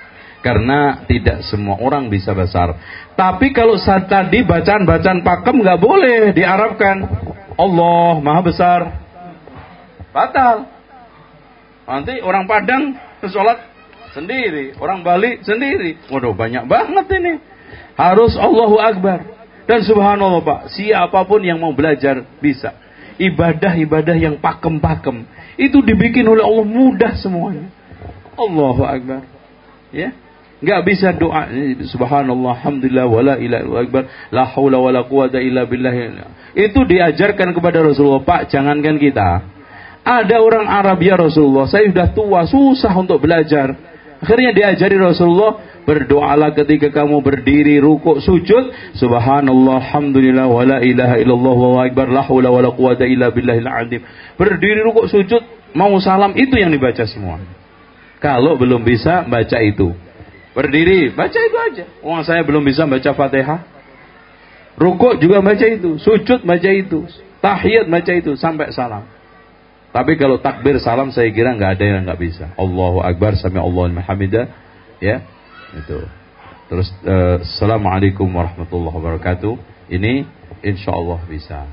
karena tidak semua orang bisa besar. Tapi kalau saat tadi bacaan-bacaan pakem nggak boleh diarabkan. Allah maha besar. Batal. Nanti orang Padang sholat sendiri, orang Bali sendiri. Waduh banyak banget ini. Harus Allahu Akbar. Dan subhanallah Pak, siapa pun yang mau belajar bisa. Ibadah-ibadah yang pakem-pakem. Itu dibikin oleh Allah mudah semuanya. Allahu Akbar. Ya, Enggak bisa doa subhanallah alhamdulillah wala ilaha akbar la haula wala quwata illa billah. Itu diajarkan kepada Rasulullah, Pak, jangankan kita. Ada orang Arab ya Rasulullah, saya sudah tua, susah untuk belajar. Akhirnya diajari Rasulullah, berdoalah ketika kamu berdiri rukuk sujud, subhanallah alhamdulillah wala ilaha illallah wa akbar la haula wala quwata illa billahil azim. Berdiri rukuk sujud, mau salam itu yang dibaca semua. Kalau belum bisa baca itu. Berdiri, baca itu aja. Uang saya belum bisa baca Fatihah. Rukuk juga baca itu, sujud baca itu, tahiyat baca itu sampai salam. Tapi kalau takbir salam saya kira nggak ada yang nggak bisa. Allahu Akbar sami Allahu hamidah ya. Itu. Terus uh, Assalamualaikum warahmatullahi wabarakatuh. Ini insya Allah bisa.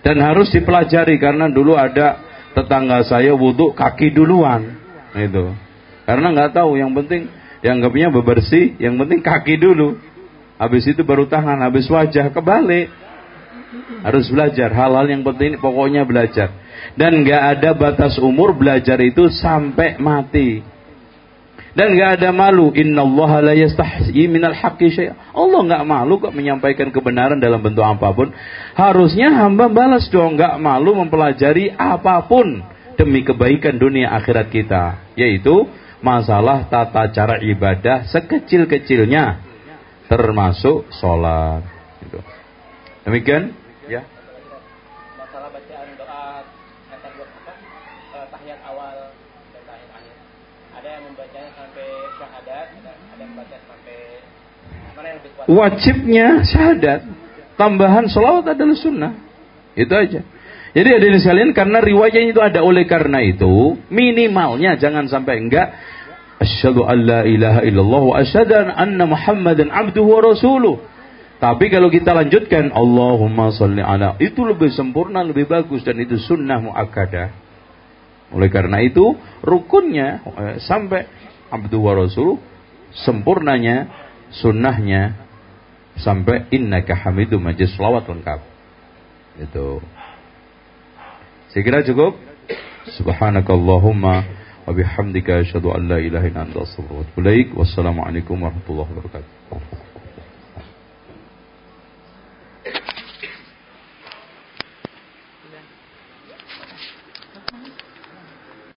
Dan harus dipelajari karena dulu ada tetangga saya wudhu kaki duluan. Itu. Karena nggak tahu yang penting dianggapnya bebersih yang penting kaki dulu. Habis itu baru tangan habis wajah kebalik. Harus belajar hal-hal yang penting pokoknya belajar. Dan nggak ada batas umur belajar itu sampai mati dan nggak ada malu. Innallaha la yastahyi minal haqqi Allah nggak malu kok menyampaikan kebenaran dalam bentuk apa pun. Harusnya hamba balas dong. Nggak malu mempelajari apa pun demi kebaikan dunia akhirat kita. Yaitu masalah tata cara ibadah sekecil-kecilnya. Termasuk sholat. Gitu. demikian wajibnya syahadat. Tambahan sholawat adalah sunnah. Itu aja. Jadi ada sekalian karena riwayatnya itu ada oleh karena itu minimalnya jangan sampai enggak asyhadu alla ilaha illallah wa asyhadu anna muhammadan abduhu wa rasuluh. Tapi kalau kita lanjutkan Allahumma salli ala itu lebih sempurna lebih bagus dan itu sunnah muakkadah. Oleh karena itu, rukunnya eh, sampai abdu wa rasul sempurnanya sunnahnya sampai innaka hamidu majid selawat lengkap. Itu. Saya kira cukup. Subhanakallahumma wa bihamdika asyhadu an la ilaha illa anta astaghfiruka wa atubu ilaik. Wassalamualaikum warahmatullahi wabarakatuh.